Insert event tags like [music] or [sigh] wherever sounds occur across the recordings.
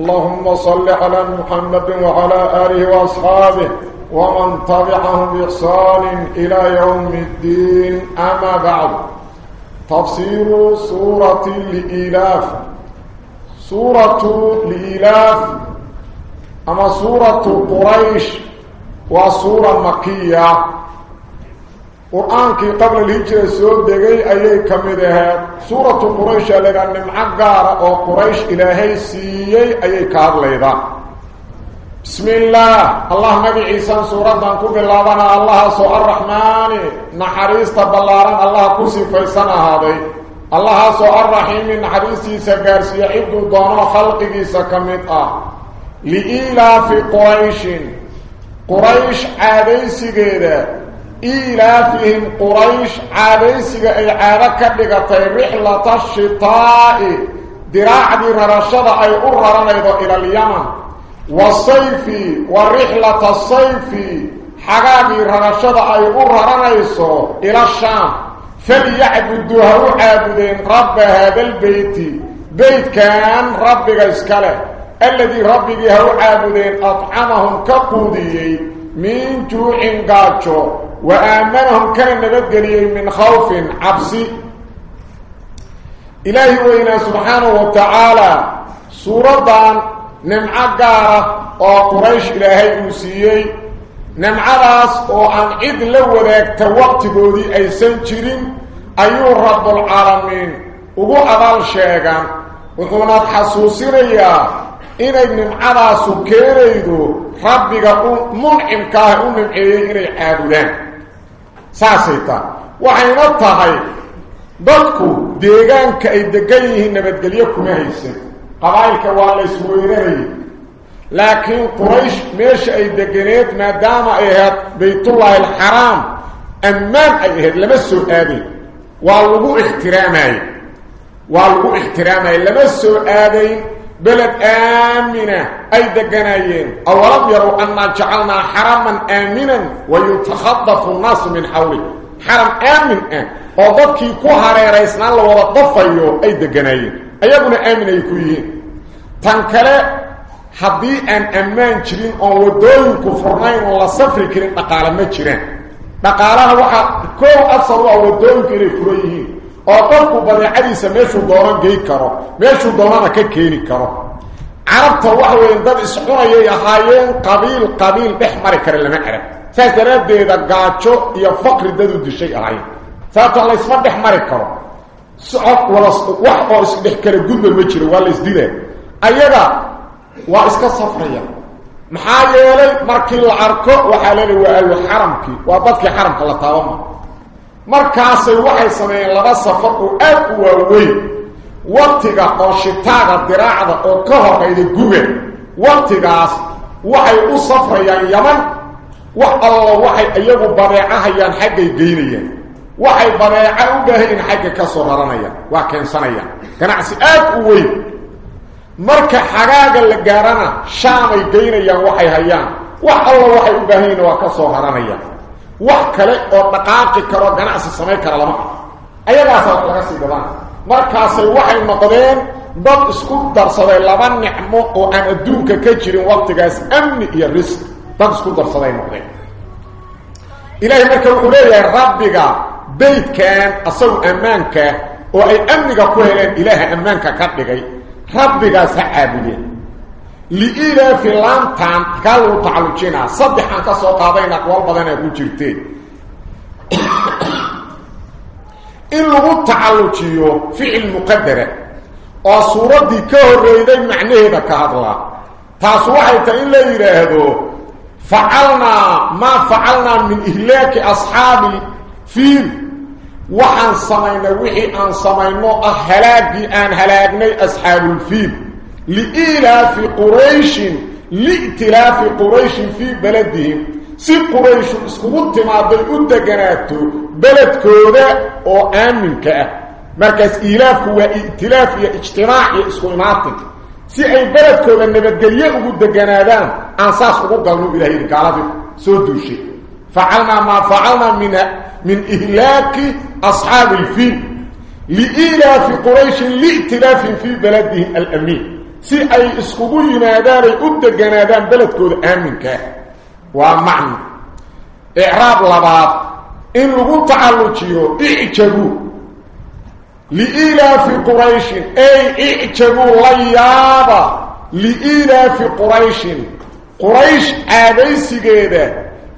اللهم صل على محمد وعلى آله وأصحابه ومن تبعهم بإحسان إلى يوم الدين. أما بعد تفسير سورة الإلاف. سورة الإلاف أما سورة قريش وسورة مكية. Qur-aankii qabla alhijra soo degay ayay ka mid ahayd suuratu quraysh ee laydhaha nimco gaara oo quraysh ilaahay siiyey ayay ka hadlaydaa bismi illaah allah magaciisan suuraddan ku bilaabana allahaasoo arraxmaani naxariista ballaaran allah ku sifaysan ahaaday allahaasoo arraxiimi naxariistiisa gaarsiiya cidduu doono khalqigiisa ka mid ah liilaafi qurayshin quraysh caadaysigeeda إيلافهم قريش عاليسك أي عادك لغتي رحلة الشتاء. دراع دي ررشد أي أررنيض إلى اليمن. والصيف ورحلة الصيف حقاقي ررشد أي أررنيض إلى الشام. فليعبدوها عابدين رب هذا البيت. بيت كان ربك إسكاله. الذي ربك هو عابدين أطعمهم كقوديي. من جوع قاتشو. وآمنهم كان نبدلي من خوف عبسي. إلهي وإنا سبحانه وتعالى سورة نمعة قارة وقريش إلهي أسيي نمعة راس وأن عد لو ذاك توقت قودي أي سنجرين. أيو رب العالمين. وقو أضال شيئا وقونا تحسوسينيا inay nimcadaasu keenaydo rabbiga muncimkaaha u nimceeyey inay caabudaan saasay tahay waxayna tahay dadku deegaanka ay degan yihiin nabadgelyo kuma haysan qabaa'ilka waa la isweynanayay laakiin quraysh meesha ay deganeed maadaama ay ahayd baytullaahi alxaraam ammaan ay ahayd lama soo aadayn waa lagu ixtiraamaaye waa lagu ixtiraamaya lama soo aadayn بلد آمنة. أي دقنايين. أولم يروا أننا جعلنا حرما آمنا ويتخطف الناس من حوله حرم آمن. آن وضبكي كوهاري رئيسنا الله وضفايو أي دقنايين. أيضنا آمنة يكويين تنكلا حدي أن أمان جرين. أو ودوين كفرنين ولا صفر كرين نقالا ما جرين. نقالها واحد كو أصروا أو ودوين كرين أقلق بني عديسة ماشو دوران جيد كارو ماشو دوران كيني كارو عربت الوحو ينداد إسحونا يحايين قبيل قبيل بحمر كار لما عرب فاسترات دي دقاتشو يا فقر دادو دي شيء عين فاتو الله إسمان بحمر كارو سعق والاسقو وحو إسك بحكار قد المجر والاس دي ده أيضا وإسك صفريا محايا يلي مركي العركو وحاليني وقالو حرمكي وابدكي حرمك الله تعالى aad u waaweyn waqtiga oo shitaaga diraacda oo ka horeyda guga waqtigaas waxay u safrayaan yaman wax alla waxay iyagu badeecahayaan xaggay geynayaan waxay badeeca u baahayin xagga ka soo raranayaan waa keensanayaan ganacsi aad u weyn marka xagaaga la gaarana shaamay geynayaan waxay hayaan wax alla waxay u baahayiin waa ka soo raranayaan wax kale oo dhaqaaqi karo ganacsi samayn kara lama ayagaasa wax laga sii gadaan markaasay waxay noqdeen dad isku darsaday laba nicmo oo aan adduunka ka jirin waqtigaas amni iyo risq dad isku darsaday noqdeen ilaahay marka wuxuu leeyahay rabbiga beydkan asagu ammaanka oo ay amniga ku heleen ilaaha ammaanka ka dhigay rabbigaas ha caabudeen لإلى في لانتان قالوا تعالوا جينا صبحا كسو قادين أقوال بدن أبو جرتين [coughs] إلو تعالوا جيو فعل مقدرة وصورة دي كهر ريدين معنيه دا كهدلا تاسوحة إلا يرهدو فعلنا ما فعلنا من إهلاك أصحابي فيه وحن صمينا وحي أن صمينا أهلاك بأن هلاكني أصحاب الفيل. لإلاف قريش لإتلاف قريش في بلدهم. سي قريش اسخبوت مع بلقود جناتو بلد كودة أو كأه مركز إلاف هو إتلاف يا اجتماع يا اسخبوناتك سي أي بلد كودة نبدل يقود جنادان أنصاص قبوط قلنو إلهي القالب سودو شيء فعلنا ما فعلنا من من إهلاك أصحاب الفيل. لإلاف قريش لإتلاف في بلدهم الأمين. Si ay iskugu yimaadaanay u deganaadaan beledkooda aaminkaah waa macno icraab labaad in lagu tacallujiyo icjabuu liilaafi qurayshin ay icjabuu la yaaba liilaafi qurayshin quraysh caadaysigeeda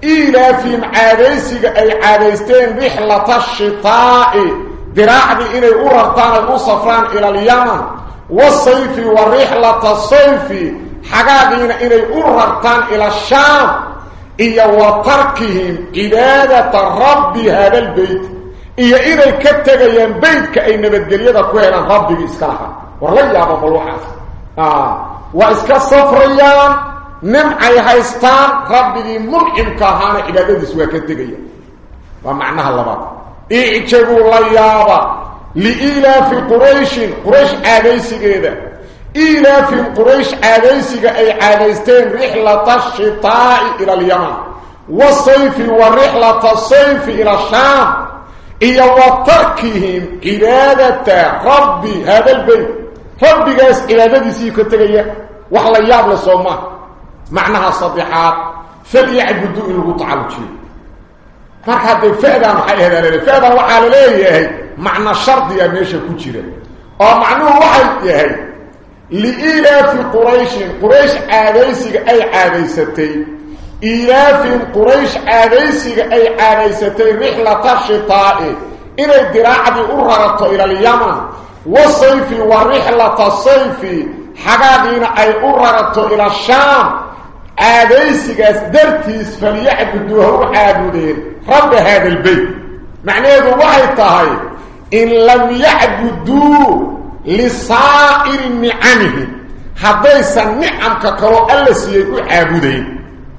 iilaafihim caadaysiga ay caadaysteen rixlata shitaa'i diraacdii inay u rartaan ay u safraan ila alyaman والصيف والرحلة الصيف حقاقين إلي أرغتان إلى الشام إيا وتركهم إبادة الرب هذا البيت. إيا إلي كتغيين بيتك أي نبدل يدا كوهنا الرب بإسكاها ورلي أبا فلوحاس آه. وإسكا صفريان نم أي هايستان ربي ملحم كهانا إبادة سوى كتغيين. ومعنى هالباب إيه إيه إيه إيه إيه إيه لإلا في قريش قريش عاديسك إذا إلا في قريش عاديسك أي عاديستين رحلة الشطاء إلى اليمن. والصيف ورحلة الصيف إلى الشام. إيا وتركهم إرادة ربي هذا البيت. ربي قاس إرادة سيكو تغيي وحلا ياب لسوما معنى الصديحات فليعبدوا إلغو تعالوشي فرحة فعدا محايا هذا للي فعدا وحالا ليه يا هيد معنى الشرط يا ميشا كتيرا أو معنى واحد يا هاي لإلا قريش قريش آليسك أي آليستي إلا قريش آليسك أي آليستي رحلة الشطائي إلى الدراعة أررت إلى اليمن. والصيف ورحلة الصيف. حقا حقاقين أي أررت إلى الشام. آليسك أسدرتيس فليعبدوه عابدين. رب هذا البيت. معنى هذا واحد تهيب wasayfi wa rixlata sayfi xagaagiina ay u rarato ila shaam caadaysigaas dartiis falyacbuduu ha u caabudeen rabba haada albeyt macnaheedu waxay tahay in lam yacbuduu lisaa'iri nicamihi haddaysan nicamka kaloo alla siiyey u caabudayn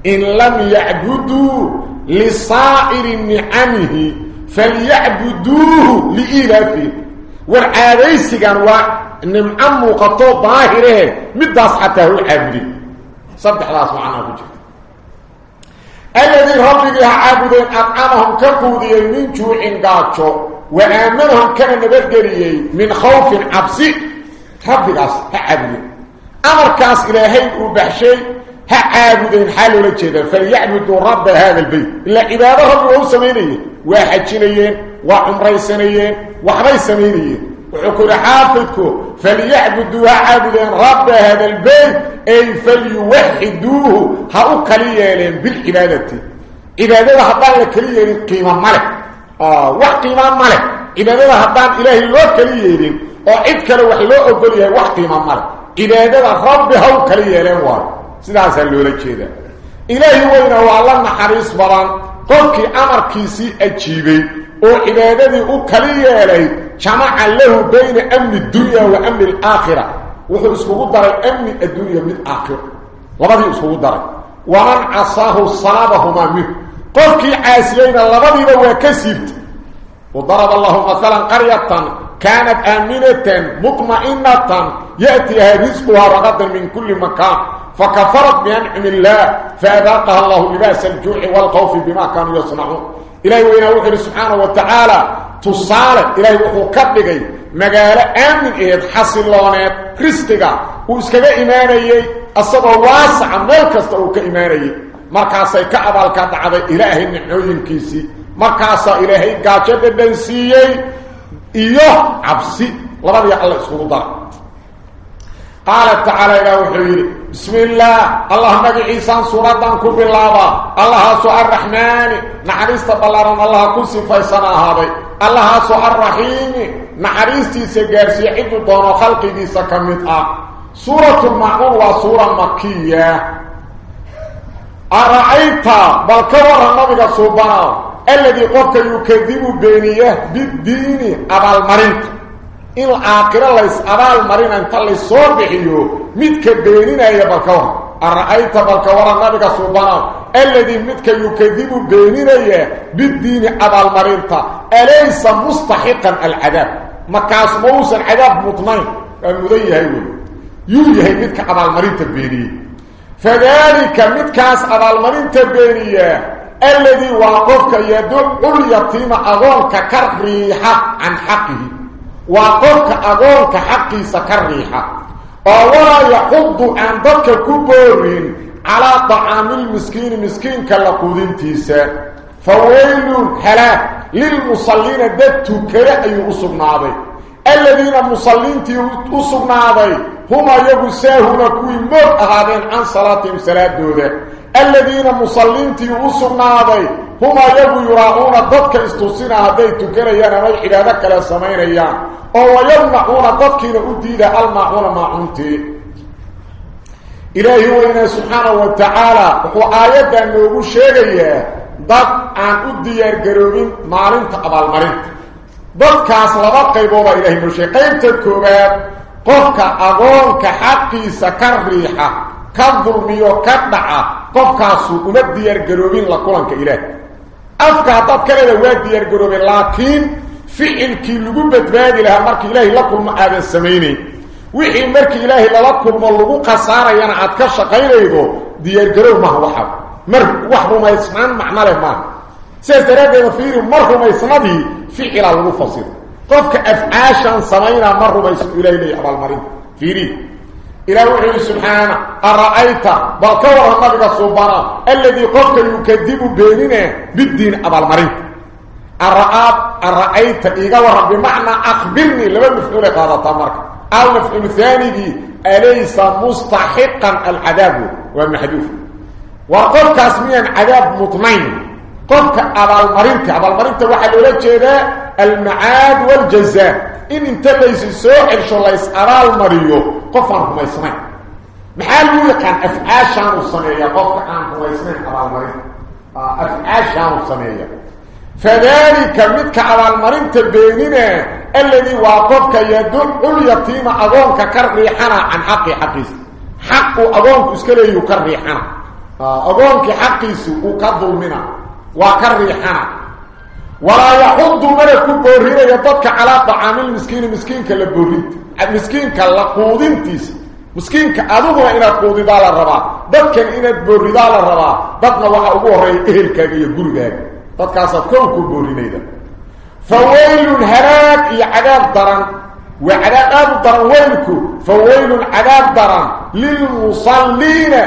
in lam yacbuduu lisaa'iri nicamihi falyacbuduuhu وآمنهم كان نبقريه من خوف عبسي تبقص هعبدين أمر كاس إلى هيئه بحشي هعبدين حاله لكذا فليعبدوا رب هذا البيت. إلا عباده الله سمينيه واحد شنيين وعمري سنيين وحري سمينيين. وحكو لحافظكو فليعبدوا عبدين رب هذا البيت. أي فليوحدوه. هؤكليين بالعبادة. إذا ذهب الله كليين قيمة ملك آه وقيمة ملك عبادة هبان إلهي لو كليا لهم وعدك لو وحلو أقوليها وقيمة ملك عبادة رب هؤكليا لهم سيدا سألوا لك كذا إلهي وإنه الله نحريص بران. قلت أمر كيسي أجيبي. وعبادتي أكليا لهم جمع له بين أمن الدنيا وأمن الآخرة. وحو اسمه داري أمن الدنيا من آخر لبدي اسمه داري. ومن عصاه صلابهما منه. قلت عاسيين لبدي وكسبت وضرب الله مثلا قرية كانت آمنة مطمئنة. يأتيها رزقها رغدا من كل مكان. فكفرت بأنعم الله فأذاقها الله لباس الجوع والخوف بما كانوا يصنعون. إلهي وإنه وحر سبحانه وتعالى تصالح إلهي وحو كبغي مقالة آمن إيد حصلونات كريستيغا. وإسكذا إيمانيي أصبه واسع. ملكسته كإيمانيي مركاسي كعبال كدعضي إلهي النحوين كيسي مركاسا إلهي قاجة الدنسيي إيوه عبسي لبدا الله اسمه ضرب قال تعالى إلى وحيري بسم الله اللهم عيسان سورة كب الله الله سوء الرحمن نحريست بلارن الله كسي فيسنا هذا الله سوء الرحيم نحريستي سيقارسي عدو دون خلقي دي سكمتها سورة المعمول وسورة مكية أرأيت؟ بل كور النبي سبحانه. الذي قد يكذب بينيه بالدين أبا المرنك in aakhiro lays abaal marina inta laysoo bixiyo midka beeninaya balkawan أرأيت؟ بلك ورى النبي سبحانه. الذي متك يكذب بيننا بالدين أبا المرينة أليس مستحقا العذاب؟ مكاس موسى العذاب مطمئن. المذيه يقول يوجه متك أبا المرينة بينيه فذلك متكاس أبا المرينة بينيه الذي واقفك يدل اليتيم أغونك كالريحة عن حقه. واقفك أغونك حقي سكالريحة ولا يحض عن ذلك كبورين على طعام المسكين مسكين كاللقودين تيسا فويل هلاك للمصلين ددتو كيأي أصبناضي الذين مصلين أصبناضي هما يقساهون كوي موت أهادين عن صلاتهم صلاة دودة الذين مصلين أصبناضي هما يقو يراؤون ضدك استوصينا هدي تكريان ويحد ذلك لسمين أيام oo yamnauna dadkiina u diida almaacuna maacuntii ilaahi weyne subxaanahu wa tacaala wuxuu aayaddan noogu sheegayaa dad aan u diyaargaroobin maalinta abaalmarinta dadkaas laba qaybooda ilahay noo sheegay qaybta koowaad qofka agoonka xaqiisa ka riixa ka dulmiyo ka dhaca qofkaasu uma diyaargaroobin la kulanka ilaahi afka haddaad ka leeda waa diyaargaroobeen laakiin ficilkii lagu badbaadi lahaa markii ilaahay la kulmo aadan samaynayn wixii markii ilaahay lala kulmo lagu khasaarayana aad ka shaqaynaydo diyaargarow maaha waxa mar wax rumaysnaan macno leh maaha sidaas daraaddeeda fiiri mar rumaysnadii ficilaa lagu fasiro afcaashan samaynaa ma rumaysno ilahay leeya abaalmarinta fiiri إلى وحي سبحانه أرأيت بل كور النبي سبحانه الذي قفك يكذب بيننا بالدين أبا المريض. الرأب الرأيت إيقا بمعنى أخبرني لما مفعول هذا تمرك أو مفعول ثاني دي أليس مستحقا العذاب؟ والمحدوث وقفك اسميا عذاب مطمئن. قفك أبا المريض أبا المريض وحل ولجه المعاد والجزاء. إن انت ليس سوء شو الله يسأرى المريو قفا هم يسمعين محال يقان أفعاشان الصمية قفا هم يسمعين أبا المريض أفعاشان الصمية فذلك متك على المرين تبيننا ألذي واقفك يدل اليتيم أظنك كالريحنا عن حق حقيس. حق أظنك اسكالي يكالريحنا أظنك حقيس وكالظلمنا وكالريحنا ولا يحض ملك بورين يددك على طعام المسكين مسكين كالبورين مسكين كالقودين تيس مسكين كأدوه إنا قودي دال الربا. ددك إنا بوري دال الربا. ددنا وحا أبوه رأي إهلك يقول ذلك dadkaasaad kow ku boorinayda fawaylun halaag iyo cadaab daran waa cadaab aad u daran weylku fawaylun cadaab daran lilmusalliina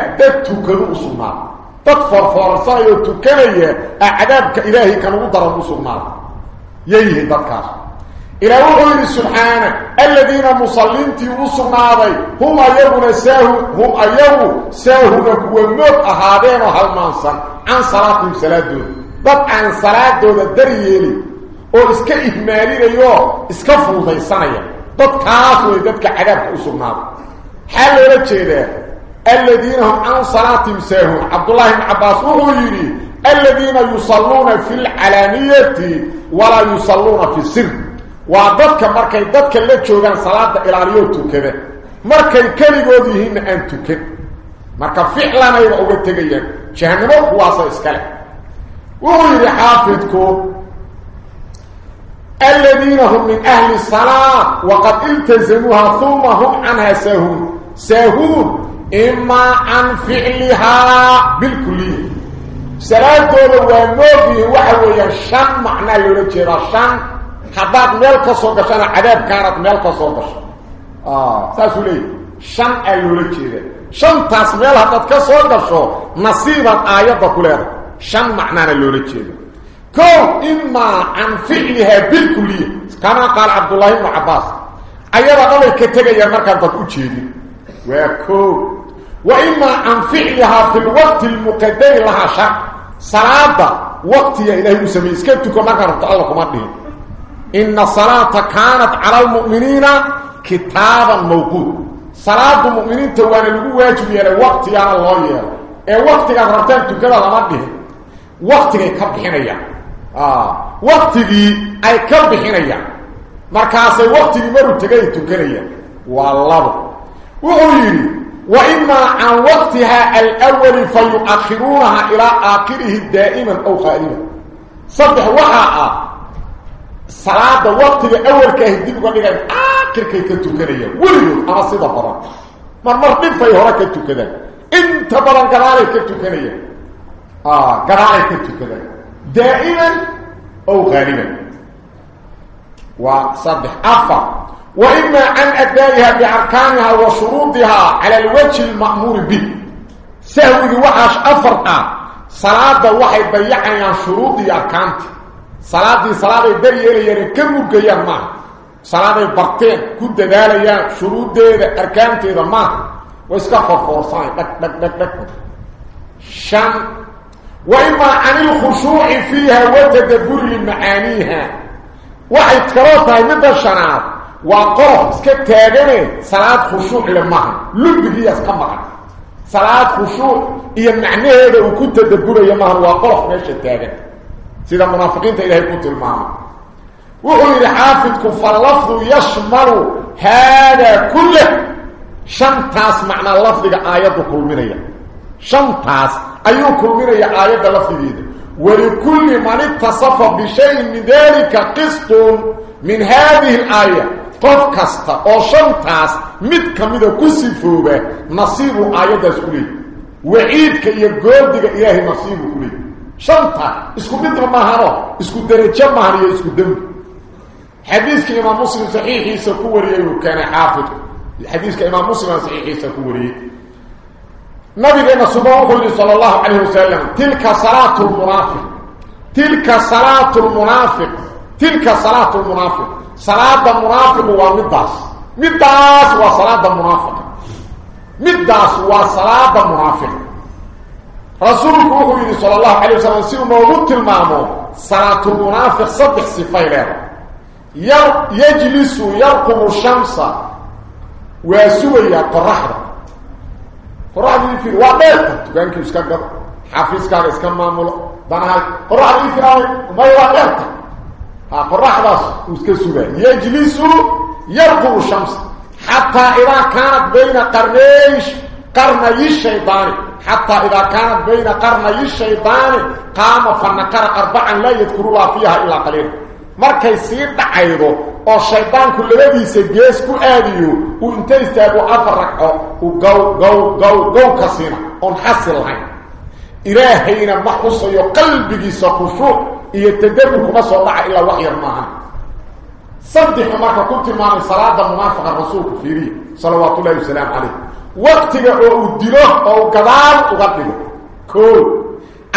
تكفر فرصه وتكلية أعدابك إلهي كان مضر المسلمان يهي تذكر إلى وحير سبحانه الذين مصلين تيوصناري هم أيهون ساهو هم أيهون ساهو نكوى موت أهادين وهالمانسا عن صلاة المسلاة دون بط عن صلاة دون الدريالي أو اسك إهمالي ليو اسك فوضي صنعي بط كاسو يددك عدابك أصناري حالي رجي ده الذين هم عن صلاتهم ساهون. عبد الله بن عباس وهو يري الذين يصلون في العلانية ولا يصلون في السر. وعددك مركي ددك اللي تشوغان صلاة إلى عليوتو كذا. مركي كاليغودي هم أنتو كذا مركي فعلان أيضا أبتغي جهنمو هو أصلا إسكالي وهو يري حافظكو الذين هم من أهل الصلاة وقد التزموها ثم هم عنها ساهون. ساهون. إما عن فعلها بالكلية. دولة ونوبي وحوية شن معنى لولجيرا شن حداد ميلك صوغشان عذاب كانت ميلك صوغش آه ساسو ليه؟ شن اللولجيرا شن تاس ميل حداد كصوغشو نصيبا آيات كلها شن معنانا لولا جيدا كو إما عن فعلها بالكلية. كما قال عبد الله بن عباس. أيضا قال كتغي مركان تدعو جيدي وكو وإما عن فعلها في الوقت المقدر لها شن صلاة وقت يا إلهي مسمي اسكتك مركان تتعلق مدهن إن الصلاة كانت على المؤمنين كتابا موجود صلاة المؤمنين توانا لقوا واجب يا وقت يا الله يا. ee waqtiga rabtaan tukada lama dhihin waqtigay ka bixinayaan ah waqtigii ay ka bixinayaan markaasay waqtigii maru tagay tukanayaan waa labo wuxuu yidhi وإما عن وقتها الأول فيؤخرونها إلى آخره دائما أو خائما صدح وحاء صلاة وقت الأول كهدين وقال لك آخر كي كتوكريا وليو أنا صيدا برا. مرمر من فيهورا كتوكريا إنت برا قرالي كتوكريا آه قرالي كتوكريا دائما أو غالبا وصدح. أفضل وإما عن أدائها بأركانها وشروطها على الوجه المأمور به. سهوذي وحاش أفرقا. صلاة وحي بيعنا شروطي أركانتي صلاة صلاة إلي يركبوا قيام ما. صلاة برتين. شروط دي أركانتي ذا ما. وإسكافر فورسان لك لك لك لك. شان. وإما عن الخشوع فيها وتدبر لمعانيها وحي تكررتها مدى الشنات وقف سكتاغن صلاه خشوع إلى المهن لب لبدي اسكم صلاه خشوع هي معناها لو كنت تدبر يا ما وقف ماشي تاغن سيده المنافقين تا الهي كنت الماء وهو الحافظ كفر لفظ يشمل هذا كله شمتاس معنى لفظ ايات كل منيا شمتاس اي كل منيا ايات لفظ ولكل من اتصف بشيء من ذلك قسط من هذه الايه قف كاستا أو شنتاس ميد كميدو كسي فوبه نصيبو اياد اسكولي وعيد كي غودي ياهي نصيبو كلي شنتا اسكو بيد ما هارو اسكو دري جام هاري اسكو دم حديث كي امام مسلم صحيح يسكوري كان حافظ الحديث كي امام مسلم صحيح يسكوري نبي بينا سبحانه صلى الله عليه وسلم تلك صلاة المنافق تلك صلاة المنافق تلك صلاة المنافق, تلك صلاة المنافق. صلاه المنافق ومداس مداس وصلاه المنافق مداس وصلاه المنافق رسولك وحده صلى الله عليه وسلم سيو موجود المامو صلاه المنافق صدح صفين يجلس يرقم الشمس وسوي قرحه قرحه في الوقت كان كيف حافظ كان اسكن مامول بنا قرحه في ما يوقت فالراح راس وسكسوا يجلسوا يرقوا الشمس حتى إذا كانت بين قرنيش قرني الشيطان حتى إذا كانت بين قرني الشيطان قام فنكر أربعا لا يذكروا الله فيها إلا قليل مركا يصير دعيضه والشيطان كل الذي سيجيسكو آديو وانت يستيقو أفرق وقو قو قو قو قصينا ونحصل هاي إلهينا محصي قلبك سكفوك iyo tadabur kuma soo dhaca ilaa wax yar maaha saddex marka ku tilmaamay salaada munaafiqa rasuulku fiiriye salawaatu llaahi wasalaamu calayh waqtiga oo uu dilo oo gadaal uga dhigo koo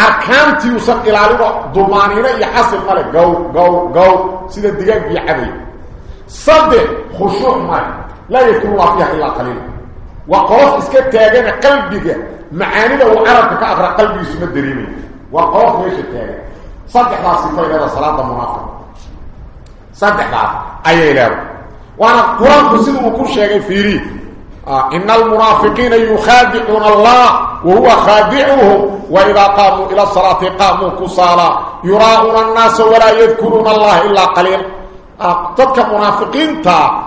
arkaantii uusan ilaalino dumaaniino iyo xasil male gow gow gow sida digaag iyo caday saddex khushuuc male laa yadkuru llah fiiha ilaa qaliila waa qolof iska taagana qalbiga macaanida uu carabka ka aqra qalbigiisu ma dareemayo waa qolof meesha taagan صدحها صفه إلى صلاة المنافق صدحها اي له وأنا قرآن كسيده كل شيء فيري. آه. إن المنافقين يخادعون الله وهو خادعهم. وإذا قاموا إلى الصلاة قاموا كسالى. يراؤون الناس ولا يذكرون الله إلا قليلا آه. تلك منافقين تا.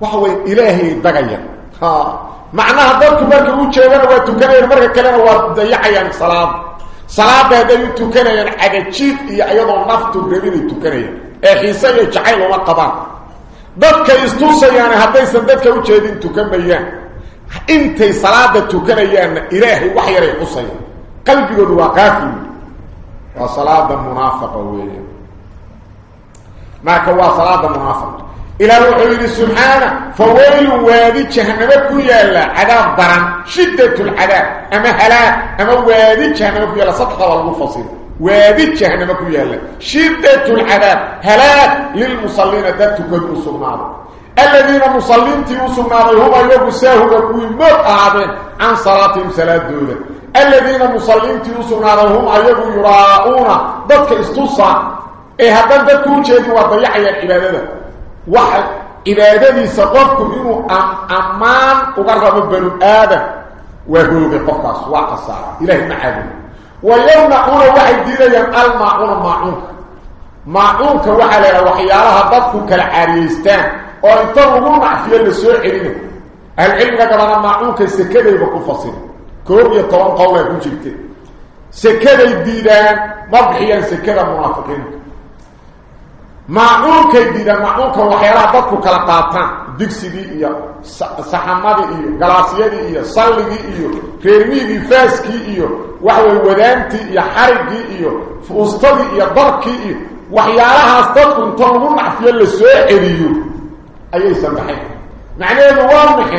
وهو إلهي دغيا ها معناها ذلك مركه وجهنا وتكنين مركه كلنا وديعيان صلاه هذا يتكن يا حاجة تشيف يا أيضا نفط غريبي تكن يا أخي سي جعل وما قضى دك يعني حتى سددك وجهد انت كميا انت صلاه تكن يا اله وحيره قصي قلبك هو قافي وصلاه منافقه وي ما كان صلاه منافقه إلى وحيد سبحانه فويل وادي جهنم كيالا عذاب ضرن شدة العذاب. أما هلاك أما وادي جهنم كيالا صدقة والمفصل. وادي جهنم كيالا شدة العذاب. هلاك للمصلين. ذات كدو سبحانه الذين مصلين تيوسمنا هم يغساهوا وكوين موت عن صلاتهم صلاة دولة. الذين مصلين تيوسمنا هم يغو يراؤون. ذاتك استصع إيه هذا ذاتك وجهد وضيعي العبادة. واحد. عبادتي سقطت انه ام أمان وقرب بنو آدم. وهو في قفص وقصا إلى المعاد واليوم نقول واحد دين الماء والماء ما انت وحل يا وحيالها ضدك كالعريستان. وانت رغم في السوق هنا العلم ده أنا ما انت سكه يبقى فصيل كور يتوقع قوي كنت سكه يديدان مضحيا سكه منافقين. معقولك ديرا معقولك وحيالها دك كلا قاطان ديكسيدي ايو صحمدي ايو غلاسيدي ايو صلغي ايو فيرميدي فاسكي ايو وحوي ودانتي يا حرجي ايو فوستدي يا بركي ايو وحيالها دك انتو معفيه لسويريو ايي سمحي معني هو واضح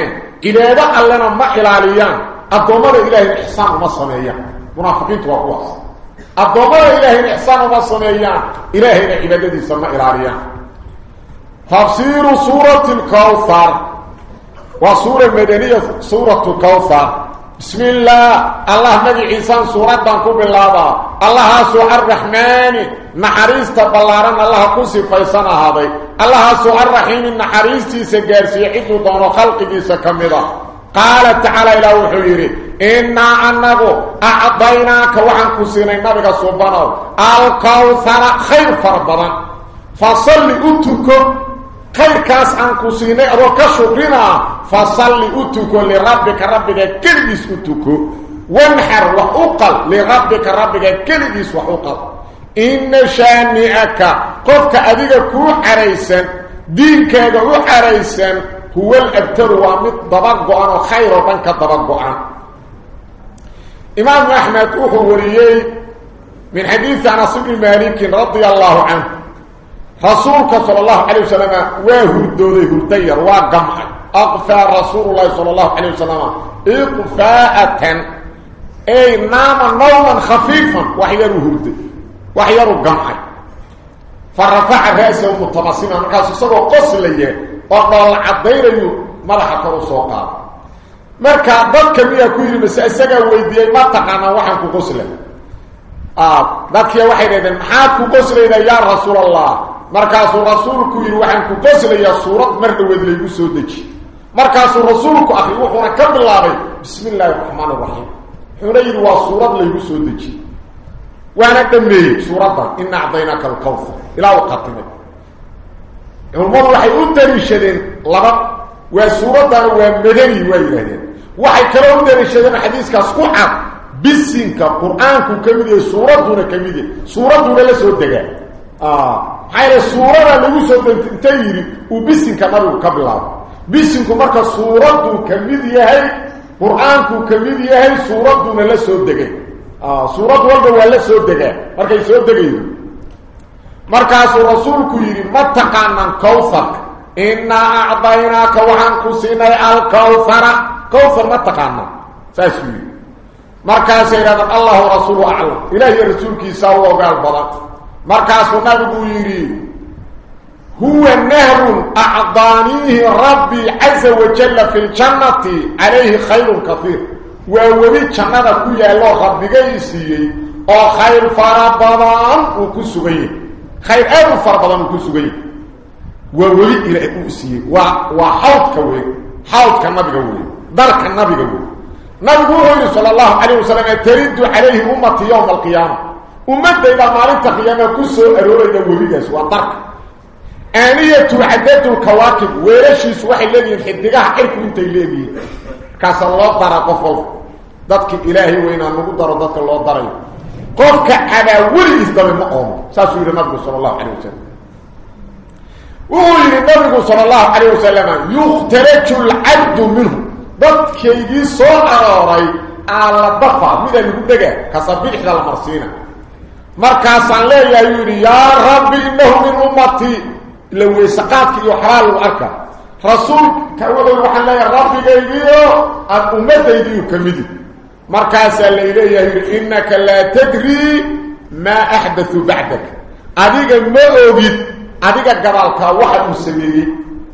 إلى دخلنا ما خلاليان اقوموا إلى احسان ومصنيه منافقين توقعوا ixsaan uma sameeyaan. Ilaahayna cibaadadiisa ma ilaaliyaan tafsiiru suurati lkawthar waa suura madaniya suuratu kawthar. بسم الله الله نبي عيسى سورة كوب الله الله سوء الرحمن نحريست بلارن الله كسي فيسان هذا الله سوء الرحيم نحريستي سجارسي عدو دون خلقه سكمدا قال تعالى إلى وحيري إنا أنه أعطيناك وعن كسينا النبي سبحانه. الكوثر خير فربنا. فصل أتكم خير كاس عن كسينا أبو كشكرنا فصلي أتكو لربك. ربك كلبس أتكو وانحر وحقل لربك. ربك كلبس وحقل إن شانئك. قفك أديك كو عريسا دينك كو عريسا هو الأبتر ومت ضبقعا وخير بنك ضبقعا إمام أحمد وريي من حديث عن صبر مالك رضي الله عنه. رسولك صلى الله عليه وسلم وهردوده هردير وقمعي أقفى رسول الله صلى الله عليه وسلم إقفاءة. أي نام نوما خفيفا وحيره هرد وحيره قمعي فرفع رأسه متبصما مركز سبو قصلية وقال عدير مرحة رسوقا مركا ضدك ميا كويري مسأسكا ويديي ما تقانا وحن كقصلة آه ضدك يا وحيد إذن محاك كقصلة يا رسول الله مركز رسول كويري وحن كقصلة يا صورة مرد ودلي بسودكي markaasuu rasuulku akri wuxuuna ka bilaabay bismi illaahi raxmaan raxiim wuxuuna yidhi waa suurad laygu soo dejiyey waana dhameeyey suuraddan ina acdaynaka alkawthar ilaa u qatimay culummadu waxay u dariishadeen laba waa suuraddan waa madani waa yidhahdeen waxay kaloo u dariishadeen xadiiskaas ku cad bisinka qur-aanku ka mid yahay suuradduna ka mid yahay suuradduna la soo degaa maxaa yeele suurada lagu soo degta inta yidhi uu bisinka nabigu ka bilaabo bisinku marka suuraddu kamid yahay quraanku kamid yahay suuradduna la soo degay ah suurad walba waa la soo degaa markay soo degaydo markaasuu rasuulku yidhi ma taqaanan kawthar إنا أعضيناك وحن كسينا الكوفر كوفر ما تقاما سأسوي. مركز إلهي الله رسول أعلم. إلهي رسول كيسا وقال بضاك مركز نبي يري هو النهر أعضانيه ربي عز وجل في الجنة. عليه خير كثير. وأولي جنة كي الله خبقى يسيي. أو خير فربضان وكسوغي خير أهل فربضان وكسوغي وولي إلى أمسي وحوض كوي حوض كالنبي قوي درك النبي قوي نبي صلى الله عليه وسلم ترد عليه أمتي يوم القيامة أمتي إذا مالك قيامة كسو أروري دولي جاس ودرك آنية عدد الكواكب ويرشيس وحي الذي حدقها حركوا انت إليه كاس الله دارا قفل ذاتك إلهي وإنا نقدر ذاتك الله دارا قفك على ولي إصدام المقام ساسو إلى النبي صلى الله عليه وسلم وقال النبي صلى الله عليه وسلم يخترج العبد منه. ذلك يجي صلى الله على الضفة من يقول كصبيح كسبيح للمرسين مركز الله يقول يا ربي إنه من أمتي. لو يسقاتك يحرال وأركا رسول كأول الوحى الله يا ربي يجيه أن أمتي يجيه كمدي مركز الله يقول إنك لا تدري ما أحدث بعدك. هذا ما أبيت adiga gabalka waxa uu sameeyay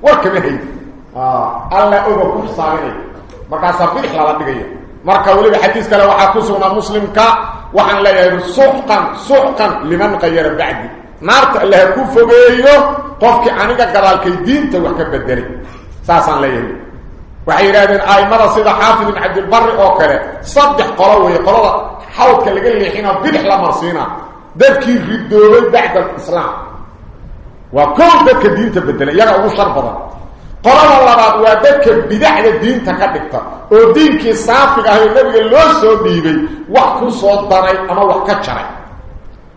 warkama haydi ah alla oga ku saareen markaas bidix la dhigay marka waliba xadiis kale waxa ku sugnaa muslimka waxaan leeyahay suqan suqan liman qayyara ba'di naarta allah ku fogeeyo qofki aniga gadaalkay diinta wax ka bedelay saasan leeyahay waxay yiraahdeen aymada sida xaafid ibn abd albarri oo kale saddex qolo way qolada xawdka laga leexina bidix la marsiina dadkii ridoobay bacda islaam waa koob dadka diinta bedelay iyaga ugu shar badan qolada labaad waa dadka bidacda diinta ka dhigta oo diinkii saafiga ah ee nabiga loo soo dhiibay wax ku soo daray ama wax ka jaray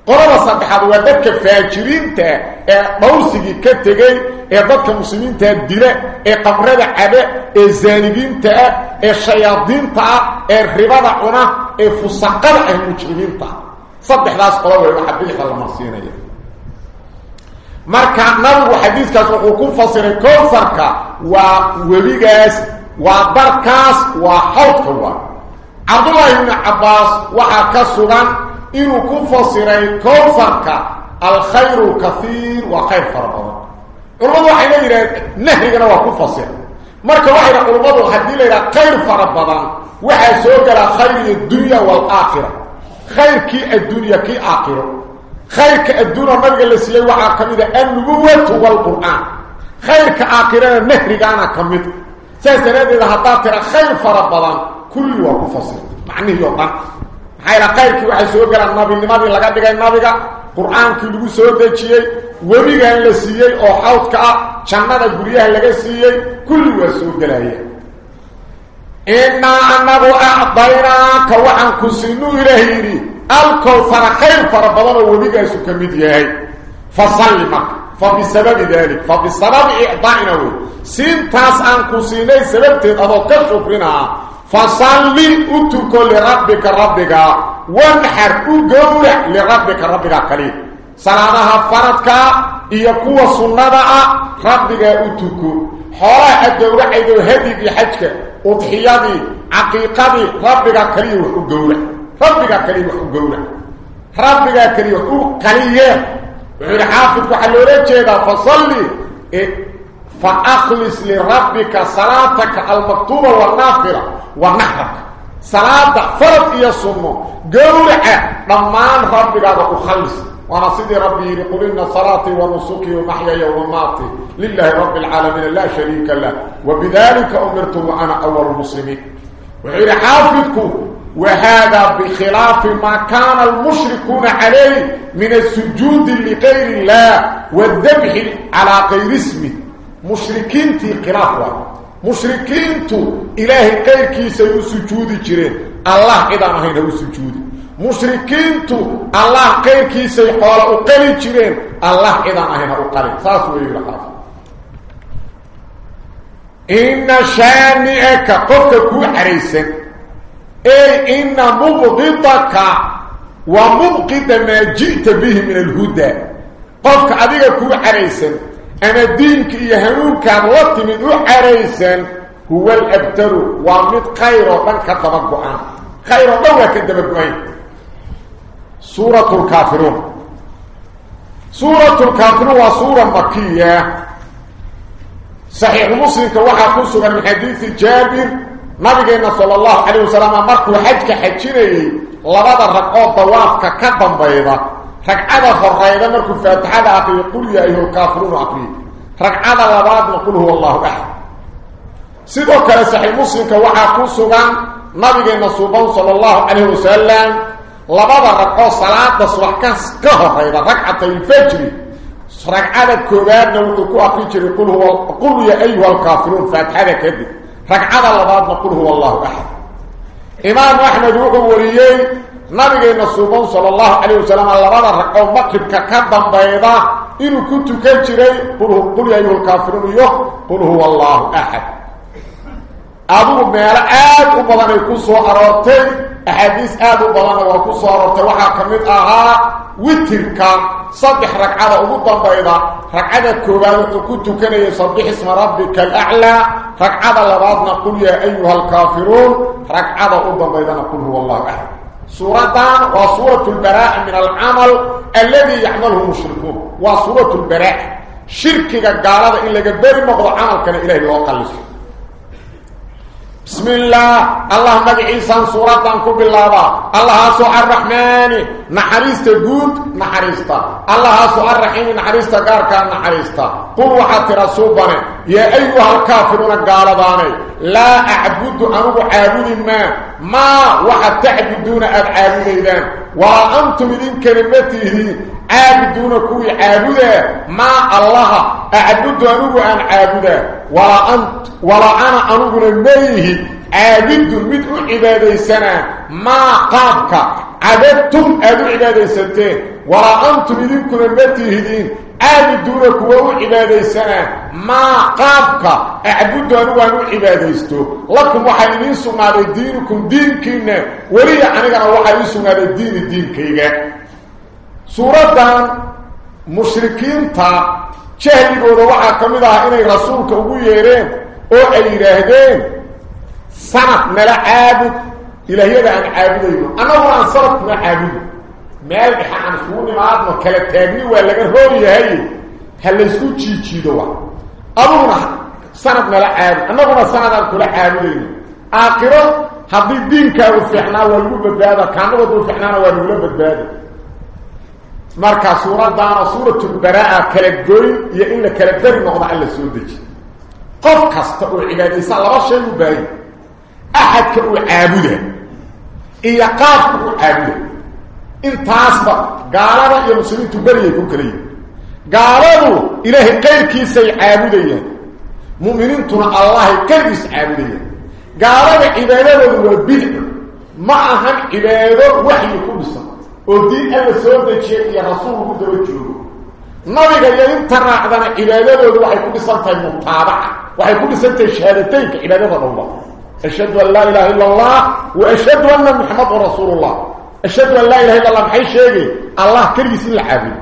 qolada saddexaad waa dadka faajiriinta ee dhowrsigii ka tegey ee dadka muslimiinta dila ee qabrada cabe ee zaanigiinta ah ee shayaadiinta ah ee marka nabigu xadiiskaas wuxuu ku fasiray kowfarka waa webigaas waa darkaas waa xawdka waa cabdullaahi ibni cabbaas waxaa ka sugan inuu ku fasiray kowfarka alkhayru lkaiir waa khayr fara badan culummadu waxay la yidhahdeen nahrigana waa ku fasir marka waxay yidhaha culummadu haddii la yidhaha khayr fara badan waxaa soo galaa khayr dunya waalaakhira khayrkii addunya kii aakhiro aakhirana nahrigaana ka mid saas daraaddeed haddaad tira khayr fara badan kulli waa ku fasir macnihii oo dhan maxaa yidhaha khayrkii waxay soo galaan nabinimadii laga dhigay nabiga qur-aankii lagu soo dejiyey webigan la siiyey oo xawdka ah jannada guryaha laga siiyey kulli waa soo gelaya innaa anagu acdaynaaka waxaan ku siinuu ilaah yidhi الكوثر خير فربنا وليك يسو كميت يهي فصلمك فبسبب ذلك فبسبب إعطائنا سين تاس أنكو سيني سببتين أضو كشفرنا فصلي أتوك لربك ربك وانحر أقول لربك ربك قليل سلامها فردك إيقوة سنة ربك أتوك حوالي أدو رعي ذو هدي في حجك أضحياني عقيقاني ربك قليل أقول لربك ربك كريم وحبونا ربك كريم وحبونا قليل. وحبونا حافظك وحلوليك جيدا. فصلي. إيه. فأخلص لربك صلاتك المكتوبة والنافرة ونحرك صلاة فرض إيا صنو قولي أه نمان ربك هذا أخلص. وأنا صدي ربي يقول إن صلاة ونسوك ومحيا يوماتي لله رب العالمين لا شريك الله وبذلك أمرتم أنا أول المسلمين. وحبونا حافظك وهذا بخلاف ما كان المشركون عليه من السجود لغير الله والذبح على غير اسمه. مشركين تي قرافة مشركين تو إلهي غير كيسا يسجود جرين الله إذا نهينا يسجود مشركين تو الله غير كيسا يقول أقلي جرين الله إذا نهينا أقلي. ساسو يقول إن شانئك قفك كو أي إن مبغضك ومبغض ما جئت به من الهدى. قفك أذيك كو عريسا أنا دينك يهنوك الوقت من عريسا هو الأبتر ومد خير من كتبقعان خير من كتبقعين سورة الكافرون. سورة الكافرون وسورة مكية. صحيح مسلم كوحا كسر من حديث جابر نبينا صلى الله عليه وسلم مركو حجك حجيني لبدا رقود ضوافك كدن بيضا رقعدا فرقيدا مركو فاتحة أقول يقول يا أيها الكافرون أقول رقعدا لباد نقول هو الله أحد سيدو كلا صحيح مسلم كوحا كسر نبينا صلى الله عليه وسلم لبدا رقود صلاة صبح كهر رقعة الفجر ركعه كوبادنا وكو اخري جري قل هو قل يا ايها الكافرون فاتحه كده ركعة لبعض نقول هو الله أحد. إمام أحمد وهو وريي نبينا صلى الله عليه وسلم لبعض ركعه مغرب كدن بيضا انه كنت كجري قل قل يا أيها الكافرون قل هو الله أحد. أبو ميل aad u badan ay ku soo aroortay ahadiis aad u badan oo صدح ركعة وضبط البيضاء ركعة كوبان وكنت كنيه صدح اسم ربك الأعلى. ركعة لبعضنا قل يا أيها الكافرون. ركعة وضبط البيضاء نقول هو الله أحد. سورة وسورة البراء من العمل الذي يعمله المشركون. وسورة البراء. شركك قالها إن إلا بري مقضى عمل كان اله لو قلصه بسم الله الله مجعيسان سورة كوب الله الله سوء الرحمن نحريست قود نحريست الله سوء الرحيم نحريست قاركا نحريست قل وحات رسوبنا يا أيها الكافرون قال داني لا أعبد أنه عابد ما ما وحد تعبدون أبعابد إذن. وأنتم إذن كلمته عابدون كوي عابدا ما الله أعبد أنه أن عابدا ولا أنت ولا أنا أنقنا ميه عابد مد عباديسنا ما قابك. عبدتم أدو عباديستين ولا أنتم إذنكم المتهدين عابدون كوهو عباديسنا ما قابك اعبدوا أنو أنو عباديستو لكم وحينين سمع دينكم دينكنا ولي عنقنا وحينين سمع الدين دينكينا سورة مشركين تا jahligooda waxaa ka mid ah inay rasuulka ugu yeereen oo ay yidhaahdeen sanad nala caabud ilaahyada aan caabudayno annaguna aan sanad kuma caabudo meel dhexa aan isugu nimaadno kala taagni waa laga roor yahay ha laysku jiijiido wa aduguna sanad nala caabud annaguna sanad aan kula caabudayno aakhiro haddii diinkaagu fiicnaa waa lagu badbaada kaanagoodu fiicnaana waa lagula badbaada marka suuradaana suuratu baraa kala goyn iyo in la kala dari noqdo alla soo deji qof kasta oo cibaadaysa laba shay u baahan axadka uu caabuda iyo qaabka uu caabuda ان تاسبا غالبا يمسلين تبريه كون كلي غالبا إلهي قيركي سي عابدية مؤمنين تنا الله كيركي سي عابدية غالبا إبادة وبدع معها إبادة وحي كبسة ودين أبا سلامة الشيخ يا رسول كبسة وجهه نبي قال يا انترى عدنا إبادة وحي كبسة المطابعة وحي كبسة شهادتين كإبادة الله أشهد أن لا إله إلا الله وأشهد أن محمد رسول الله أشهد أن لا إله إلا الله. حي شيء الله كرسي الحبيب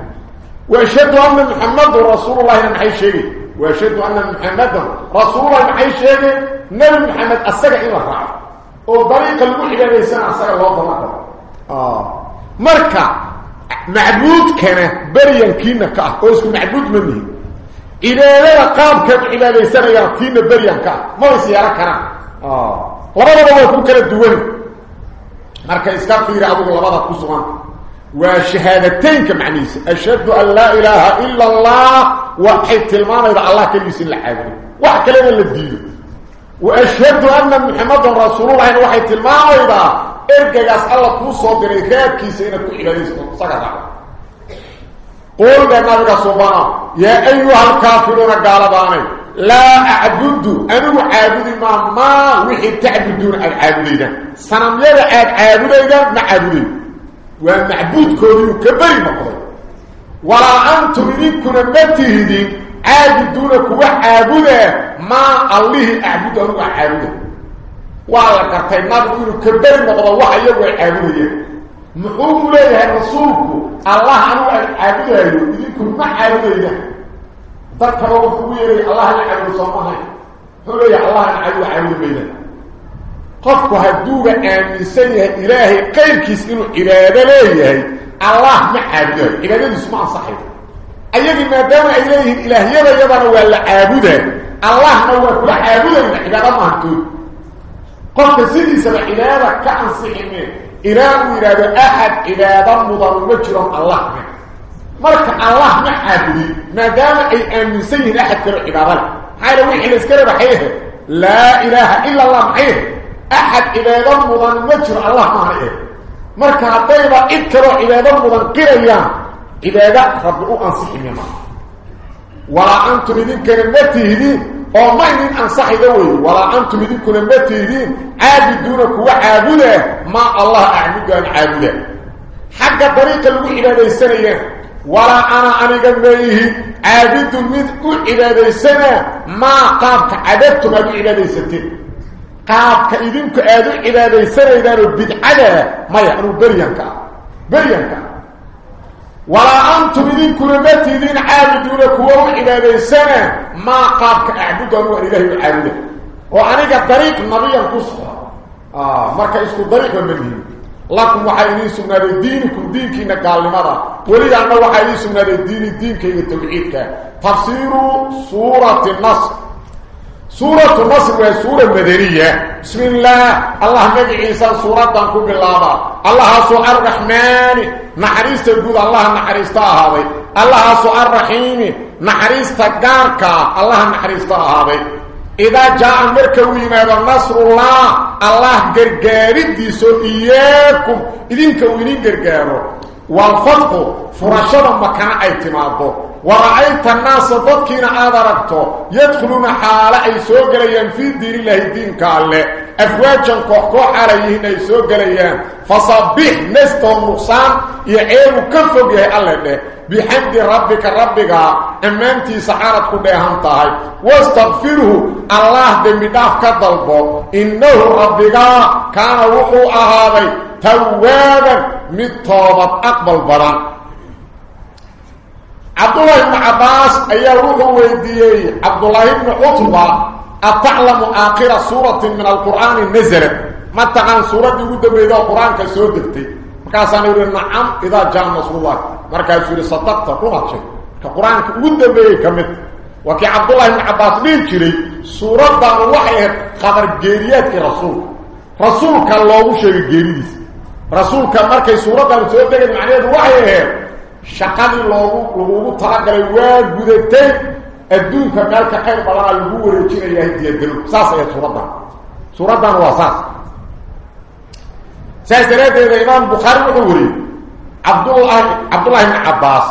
وأشهد أن محمد رسول الله حي شيء وأشهد أن محمد رسول الله حي شيء نبي محمد اسجع إلى الله وطريق الوحي ليس اسجع الله طبعا آه. مركا. معبود كان بريا كينا كا. أو معبود مني. إلى لا قام كان إلى ليس يا بريا بريان كا. ما يصير آه. كان آه. ورا ورا كل دوله marka iska fiiri adigu labada ku suganta waa shahaadateynka macnihiisa ashhadu an laa ilaaha ila allah waxay tilmaamayda allah keligiis in la caabudo wax kalena la diido wa ashhadu anna muxamadan rasuulullahina waxay tilmaamaydaa ergagaas alla kuu soo diray raadkiisa inaad ku cibaadaysto isaga raaco qowlga nabiga subana yaa ayuha alkaafiruuna gaaladaanay لا أعبد. أنا معبود ما ما وحي تعبدون العابدين سنم لا اعبد أيضا معبود ومعبود كوري كبير مقر ولا أنتم منكم متهدين عابدونك وعابد ما الله أعبد أنا معبود ولا كرتي ما بقول كبير مقر وحي يعبد نقول له يا الله أنا معبود انكم معبود ذكر وكبيري الله العلو صمهي حولي الله العلو حلو بينا قفك هدوك ان إلهي قير كيس إنو إرادة ليهي الله محابده إرادة اسمع صحيح أيضا ما دام إليه الإله يبا يبا نوال عابده الله نوال كل عابده من إرادة مهتود قفك سيدي سبا إرادة كأنصحي من إرادة إرادة أحد إرادة مضرورة الله محابده axad kaloo cibaado leh maxaa yale wixii la iska raba maxay ahayd laa ilaaha ila allah maxay ahayd axad cibaado mudan ma jiro allah maana eh marka haddayba cid kaloo cibaado mudan qirayaan cibaado rabbi u ansixime maa walaa antum idinkana ma tihdin oo ma idin ansaxida wey walaa antum idinkuna ma tihidiin caabiduuna kuwa caabuda maa allah acbudu aan caabuda xagga dariiqa lagu cibaadaysanayaan ولا أنا أنا جنبيه عابد من إِلَى السماء ما قامت عبدت ما بعباد السماء قامت إيدك عاد عباد السماء دار بدعه ما يعرف بريانك. ولا أنت من كرمتي دين عابد لك وهو عباد السماء ما قامت أعبد هو اله العابد وأنا طريق مريم قصه آه ما كان اسمه طريق من سمنا دينكم دينك قال لماذا ولي أنه وحيني سمنا الدين دينك التوحيدك تفسير سورة النصر سورة النصر وهي سورة مدنية بسم الله الله نبي عيسى سورة دانكو بالله الله سوء الرحمن نحريست الجود الله نحريست هذا الله سوء الرحيم نحريست قارك الله نحريست هذا إذا جاء مركوي ماذا النصر الله الله قرقارد ديسو إياكم. إذن كوينين قرقارو؟ والفرق فرشدا مكان اعتماده ورأيت الناس ضدكين آدركتو يدخلون حالة أي سوغليان في دين الله دين كالله. أفواجا كوحكو عليهن أي سوغليان فصبح نستو النقصان يعيب كفق يا الله. بحمد ربك ربك أمانتي سحارة كلها انتهي واستغفره الله دمداف كدلبو إنه ربك كان وحو أهابي. توابا من طوبة أقبل بران عبد الله بن عباس أي روح ويديي. عبد الله بن عطبة أتعلم آخر سورة من القرآن نزلت ما تقان سورة يقول بيضا القرآن كسودكتي. مكاسان يقول نعم إذا جاء نصر الله. مركز يقول صدقت رمت شيء كقرآن يقول بيضا كمت وكي عبد الله بن عباس ليه جري سورة دان وحي خبر جيريات كرسول رسول كان لوgu sheegay geeridiis rasuulka markay suuradan soo degay macnaheedu waxay ahayd shaqadii loogu lagu talagalay waa gudatay adduunka meel ka qayb badan lagu wareejinayaa diyadalo saas ay suuradan suuradan waa saas saas daradeeda imaam bukhari wuxuu wariyey cabdullahi cabdullahi ibn cabbaas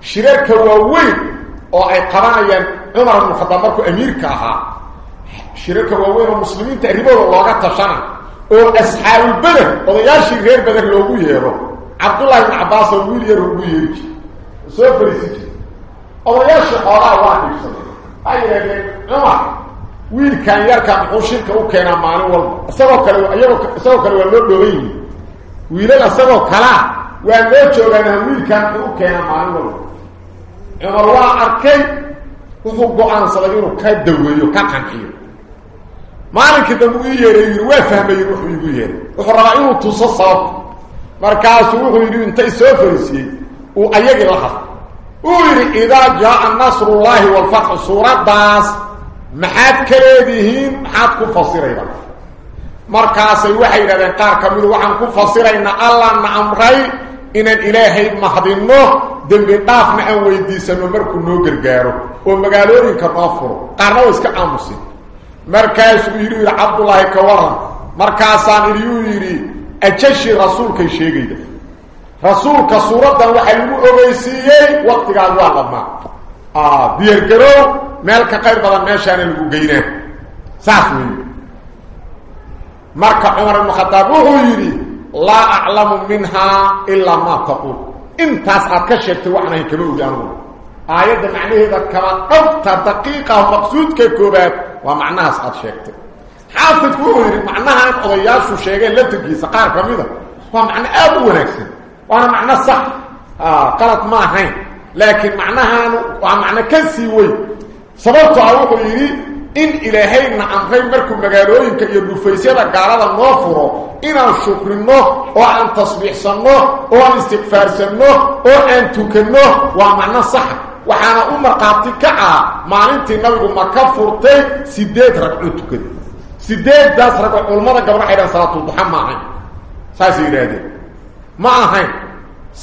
shirarka waaweyn oo ay qabanayaan cumar ibn khadaab markuu amiirka ahaa shirarka waaweyn oo muslimiinta arrimahooda looga tashana oo asxaabulbeder odayaashii reer beder loogu yeero cabdullahi ibn cabbaas oo wiil yar ugu yeeri jir soo fariisi jir odayaashii xoolaha waa dhiibsaday waxay yidhahdeen cumar wiilkan yarka muxuu shirka u keenaa maalin walba isagoo kale iyagoo isagoo kale waa loo dhooban yihi wiilal isagoo kalaa waa loo joogaana wiilkan u keenaa maalin walba cumar waa arkay wuxuu go-aansaday inuu ka daweeyo ka qanciyo maalinkii dambe uu yeeray yiri waa fahmayay wuxuu igu yeeray wuxuu rabaa inuu tuso sababta markaasuu wuxuu yidhi intay soo fariisiyey uu ayagii la hadlay uu yidhi idaa jaaa nasrullaahi walfatxu suuraddaas maxaad ka leedihiin maxaad ku fasirayda markaasay waxay yidhahdeen qaar ka midu waxaan ku fasiraynaa allah na amray inaan ilaahay mahdinno dembi dhaafna aan weydiisano markuu noo gargaaro oo magaalooyinka noo furo qaarna waa iska aamusin markaasuu yidhi yidhi cabdullaahi ka waran markaasaan idhi uu yidhi ajashii rasuulkay sheegayda rasuulka suuraddan waxaa lagu ogeysiiyey waktigaas waa dhammaa diyargaroow meel ka qayr badan meeshaana lagu geynaa saas weeye marka cumar ibnu khadaab wuxuu yidhi لا أعلم منها إلا ما تقول. انت اصحاب كشفت وأنا كلوه جانبه آيات معنيه ذكرة قوتة دقيقة مقصود كيكوبات ومعناها اصحاب شبت حافظ كوهر معنها أضياش وشيغي لا تجي سقار كميدا ومعنى أبو نكسي وأنا معنى صح. آه، قالت ما هي لكن معنى كسي وي. سببت عوقه يريد ah iyo dhufaysyada gaalada noo furo inaan shukrino oo aan tasbiixsanno oo aan istikfaarsanno oo aan tukanno waa macno saxa waxaana u markhaati kacaa maalintii nabigu maka furtay sideed ragco tukada sideeddaas ragco culammada gabdha waxay dhahan salaatuduxa ma ahayn saasay yidhaahdeen ma ahayn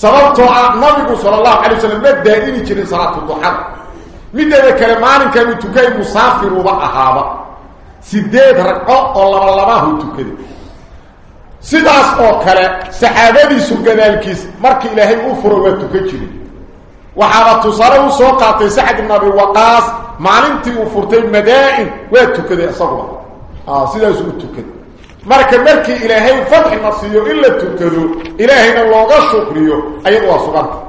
sababtoo ah nabigu sala allahu calay wasalam ma daa'imi jirin salaatuduxada من ذكر مالك من تكاي مسافر وبأهابا سيدات رقاء الله الله تكاي سيداس أكرا سحابي سوكنا الكيس مارك إلهي أفر وتكاي وحابت صاره سوقاتي سحد النبي وقاس مالك أفرتين مدائن وتكاي صغوة آه، سيداس أكرا مارك مارك إلهي فتح نصير إلا تكاي إلهي الله شكريو أيضا سوقاتي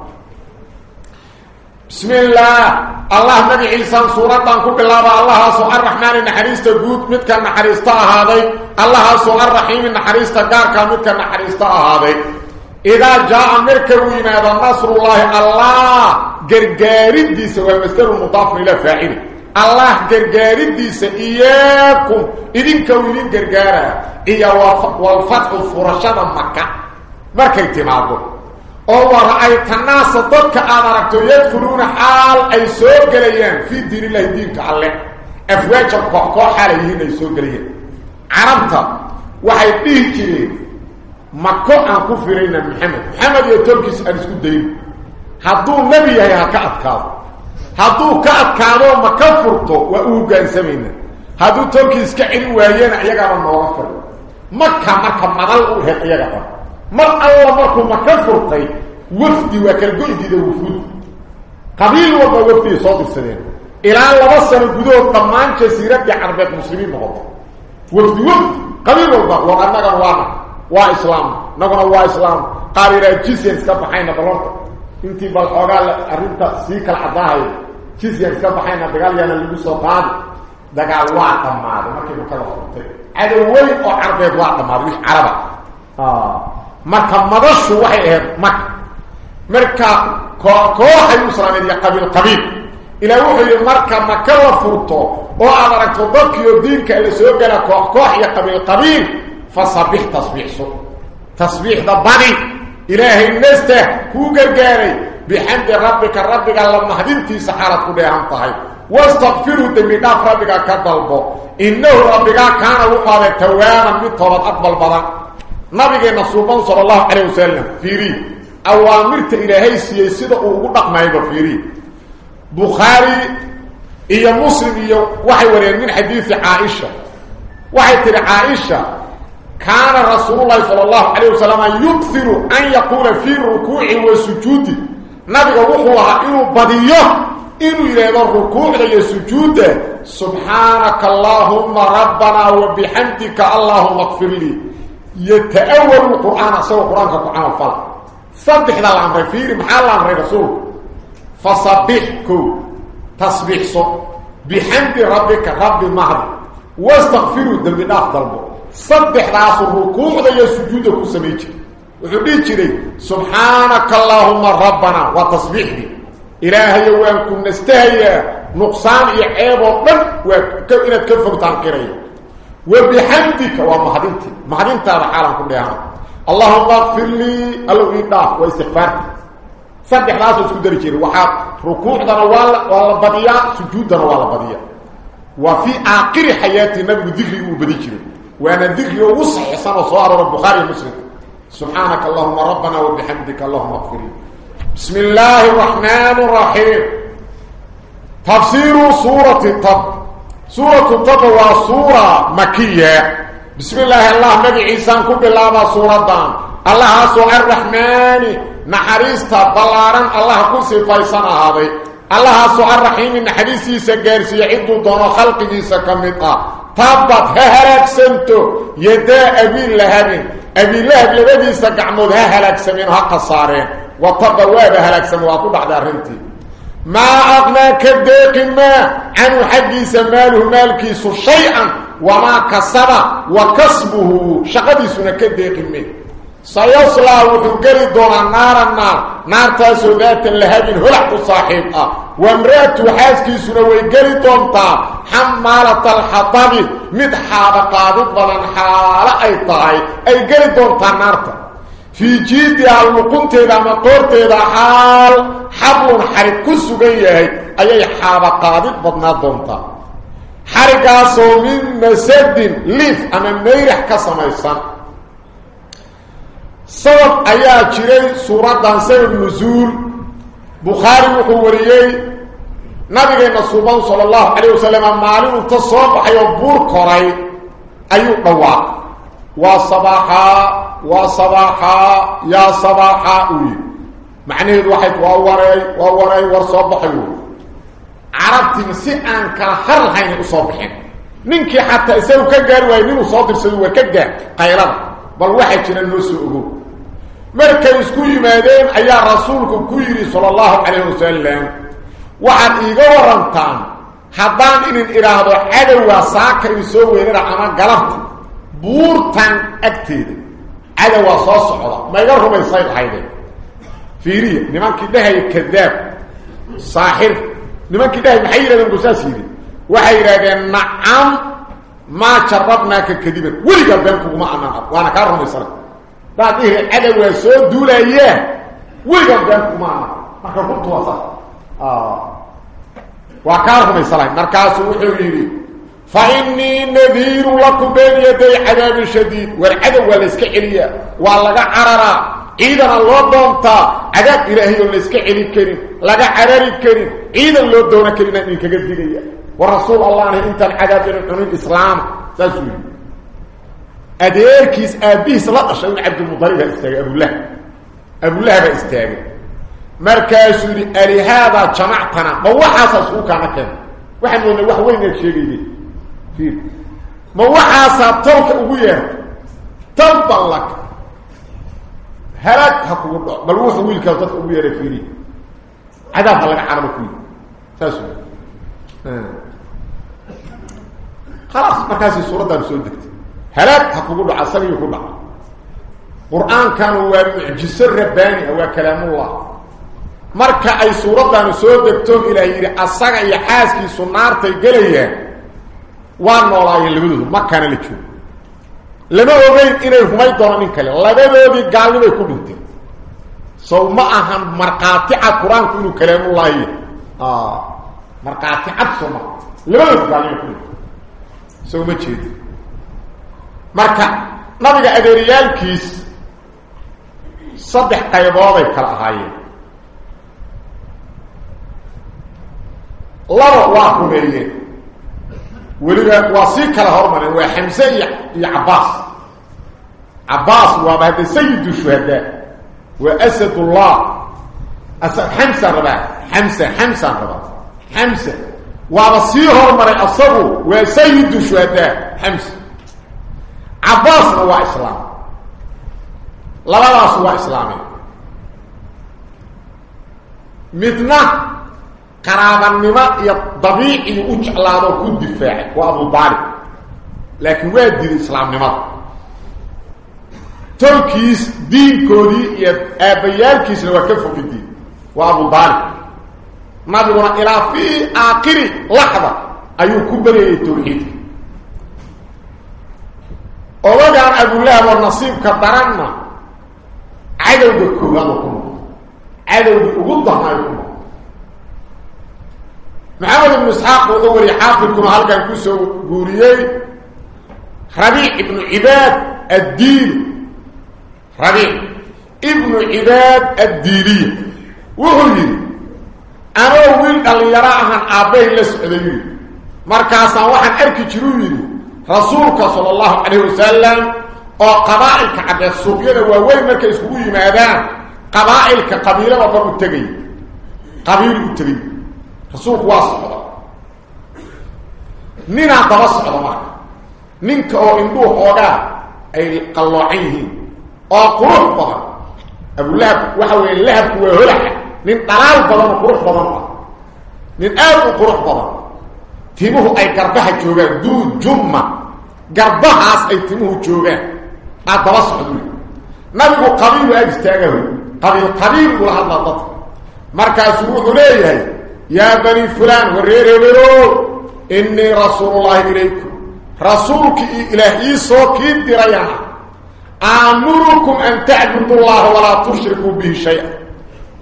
بسم الله الله نبي عيسى سورة كو بلابا الله سو الرحمن نحريستا قود متك نحريستا هذا الله سو الرحيم نحريستا قاركا متك نحريستا هذا إذا جاء مركب ويماذا نصر الله الله قرقارد ديس والمستر المضاف إلى فاعل الله قرقارد ديس إياكم إذن كوينين قرقارا إيا والفتح فرشاد مكة مركب تماغو ilaahi diinka alle afwaaja koox xaal yihiin ay soo galayaan carabta waxay dhihi jireen mako aan ku firayna maxamed maxamed iyo tolkiis aan isku dayin hadduu nebi yahay ha ka adkaado hadduu ka adkaado maka furto waa u hoggaansamayna hadduu tolkiis ka celin waayena iyagaaba nooga firay maka marka madal u hel iyaga dhan mar alla markuu maka furtay go-diida wufuud qabiil walba wafdi soo dirsadeen ilaa laba sano gudahood dhammaan jasiiradii carbeed muslimiin noqoto wafdi wafdi qabiil walba war annagana waana waa islaam naguna waa islaam qaar iraa jisyan iska baxayna balorta intii bal xoogaa arrinta sii kala cadaahayo jisyan iska baxayna dagaal yaana lagu soo qaadi dagaal waa dhammaaday markii makada furtay cadow weyn oo carbeed waa dhammaaday wix caraba marka marka kooxay u islaameed iyo qabiil qabiil ilaa wuxuu marka maka la furto oo aad aragto dadkiiyo diinka la soo gala koox koox iyo qabiil qabiil fasabix tasbiixso tasbiixda badi ilaahay nastah kuu gargaaray bixamdi rabbika rabbiga la mahdintiisa xaalad ku dheehan tahay واستغفروا دمي داف ربك كدلبو انه ربك كان وقاد توابا من توبه اقبل بدن نبينا صوبان صلى الله عليه وسلم فيري اوامرت الهي سي سيده أو دقمايبا فيري بخاري iyo muslim iyo waxay wariyeen min xadiis Aisha waxay tiri Aisha كان رسول الله صلى الله عليه وسلم يكثر أن يقول في الركوع والسجود نبي وحوها إنه بديه إنه يريد الركوع والسجود سبحانك اللهم ربنا وبحمدك اللهم اغفر لي يتأول القرآن سوى قرآنك القرآن الفلق صدح ذا الأمر فيه محال الأمر رسول. فصبحكو تصبيح صوت. بحمد ربك رب المهد. واستغفروا الدم أفضل بو صدح راس الركوع ذا يسجود كسميك وحبيت لي سبحانك اللهم ربنا وتصبيحني إلهي وأنكم نستهي. نقصان إعيب وقل وإنك كفر تنكري وبحمدك ومهدنتي. مهدنت هذا حالا كلها اللهم اغفر لي. الله إيقاف واستغفارتي صدح راس السجود رجيري وحاب ركوع ذا ولا بديا سجود ولا بديا وفي آخر حياتي نبي ذكري وبديكري وأنا ذكري وصحي سنة صوار البخاري مسلم. سبحانك اللهم ربنا وبحمدك اللهم اغفر لي. بسم الله الرحمن الرحيم. تفسير سورة الطب. سورة الطب وسورة مكية. بسم الله الله نبي عيسى كب الله سورة الله سوء الرحمن نحريستا بلاران الله كسي فايسان هذا الله سوء الرحيم نحريسي سجارسي يعدو دون خلقه سكمتا تابت ههلاك سنتو يدا أبي لهب أبي لهب لبدي سقعمود ههلاك سمين هقا صارين وتقواب هلاك سموات بعد رنتي ما أغنى كديق ما عنه حقي سماله مالكيس شيئا وما كسب وكسبه شقدي سنة كديق منه سيصلى وتنقري دون النار النار. نار تاسو ذات اللهب هلع صاحبها وامرأته حاسكي سنة ويقري دونتا حمالة الحطب. مدحاب قادب ظلن حالة أي طاي أي قري دونتا نارتا. في جيدها المقنتها مقورتها حال. حبل حرق كسوغيه أي حاب قادب بدنا دونتا. حرقاسو من مسد ليف. أما ميرح كسميسان. سبب ايا جيري سورة سبب نزول بخاري وحوريي. نبينا صلى صلى الله عليه وسلم مالين تصوب ايو بور كوراي ايو دوا وصباحا وصباحا يا صباحا أريد معنيه الوحيد ووري ووري ورصباحي عربت مسيئاً كهر الحين أصبحين منك حتى إسانه كجار وإنه صادر سدوه كجار قيران بل واحد من النساء أقول مركز كوي مادين أيا رسولكم كويري صلى الله عليه وسلم وعن إيقوة رمطان حبان إن الإرادة عدوى ساكر يسوه إنه رحمة قلبت بورتان أكتيد. على وصاص صعره ما يرهم يصيد حيدين في ريه نمان كده هي كذاب. صاحر نمان كده هي محيرة من قساس يدي وحيرة نعم ما شربنا كذبا ولي قبلكم ما أمام أب وأنا كارهم يصير بعد إيه؟ على وصاص دولا اياه ولي قبلكم ما أمام ما كارهم توصاص آه. وكارهم يصير مركاس وحيو ليه فإني نذير لكم بين يدي عذاب شديد. والعدو والإسكعلية واللقى عررا. إذا الله دونتا. عذاب إلهي والإسكعلي كريم. لقى عرري كريم. إذا الله دونا كريم. أنك قد دي ورسول الله انت العذاب من الإسلام. تسوي. أديركيس أبيس لا شيء عبد المطلب استاغ أبو الله أبو الله استاغ markaasuu yidhi alihaadaa jamactana ma waxaasaa isku kaana keena waxaan moodnay wax كثير ما وحاسا طلق أبويا. طلبا لك هلات هكو قلت بل وحو ويلك لك أبويا ركيري عذاب طلق عرب كوي ساسو آه. خلاص مكاسي صورة دام سودكت هلات هكو قلت عصبي وحو بعض القرآن كان هو معجز الرباني هو كلام الله. مركا أي صورة دام سودكتون إلى إيري أصغي حاسكي سنارتي قليه. Waa noolaayeen labadoodu makaana la joogo lama ogeyn inay rumay doono nin kale labadoodii gaalnimay ku dhinteen sow ma ahan markhaati cad qur-aanku inuu kalaamullaahi markhaati cad soo maa labadoodi gaalnimay ku dhinteen sow ma jeedi marka nabiga adeeryaalkiis saddex qaybooday kala ahaayeen laba waa rumeeyeen kala hormareen waa xamse iyo iyo cabbaas cabbaas waaba hadda sayidu shuhadaa waa asadullah xamsaan rabaa xamsa xamsaan rabaa xamsa waaba sii hormaray asagu waa sayidu shuhadaa xamsa cabbaasna waa islaam labadaas waa islaameen midna كرام النماء يطبيعي أجعلانه كل دفاع. وأبو طالب. لكن ماذا دين إسلام نماء؟ تركيز دين كوري يبيان كيس الوكفه في الدين. وأبو طالب. ما بيقول إلا في آخر لحظة. أيو كبري التوحيد أولا قال أبو الله والنصيب كبرنا. عدو بكوغانكم عدو بأغضانكم محمد بن إسحاق وعمر يحافظكم هل كان كسو غوريي ربيع ابن عباد الدين ربيع ابن عباد الديني وهو أنا وين قال يراها ابي لسعدي مركاسا وحن أركي جرويني. رسولك صلى الله عليه وسلم. أو قبائلك عبد السوبيه وين مركز هو يمادان قبائلك قبيلة وقبو التقي. قبيل التقي. Rasuulku waa socda ninaa daba socda marka ninka oo indhuu xoogaa ay qalloocan yihiin oo qurux badan abulahab waxa weeye lahabku waa holaxa nin dhalaal badan oo qurux badan ah nin aad u qurux badan timuhu ay garbaha joogaan duu jumma garbahaas ay timuhu joogaan aa daba socda wy nabigu qabiilu aad istaagaho qabiil qabiil ula hadlaa dadka markaasuu wuxuu leeyahay يا بني فلان وريريرو إني رسول الله إليكم. رسولك إلهي سوكين دريانا آمركم أن تعبدوا الله ولا تشركوا به شيئا.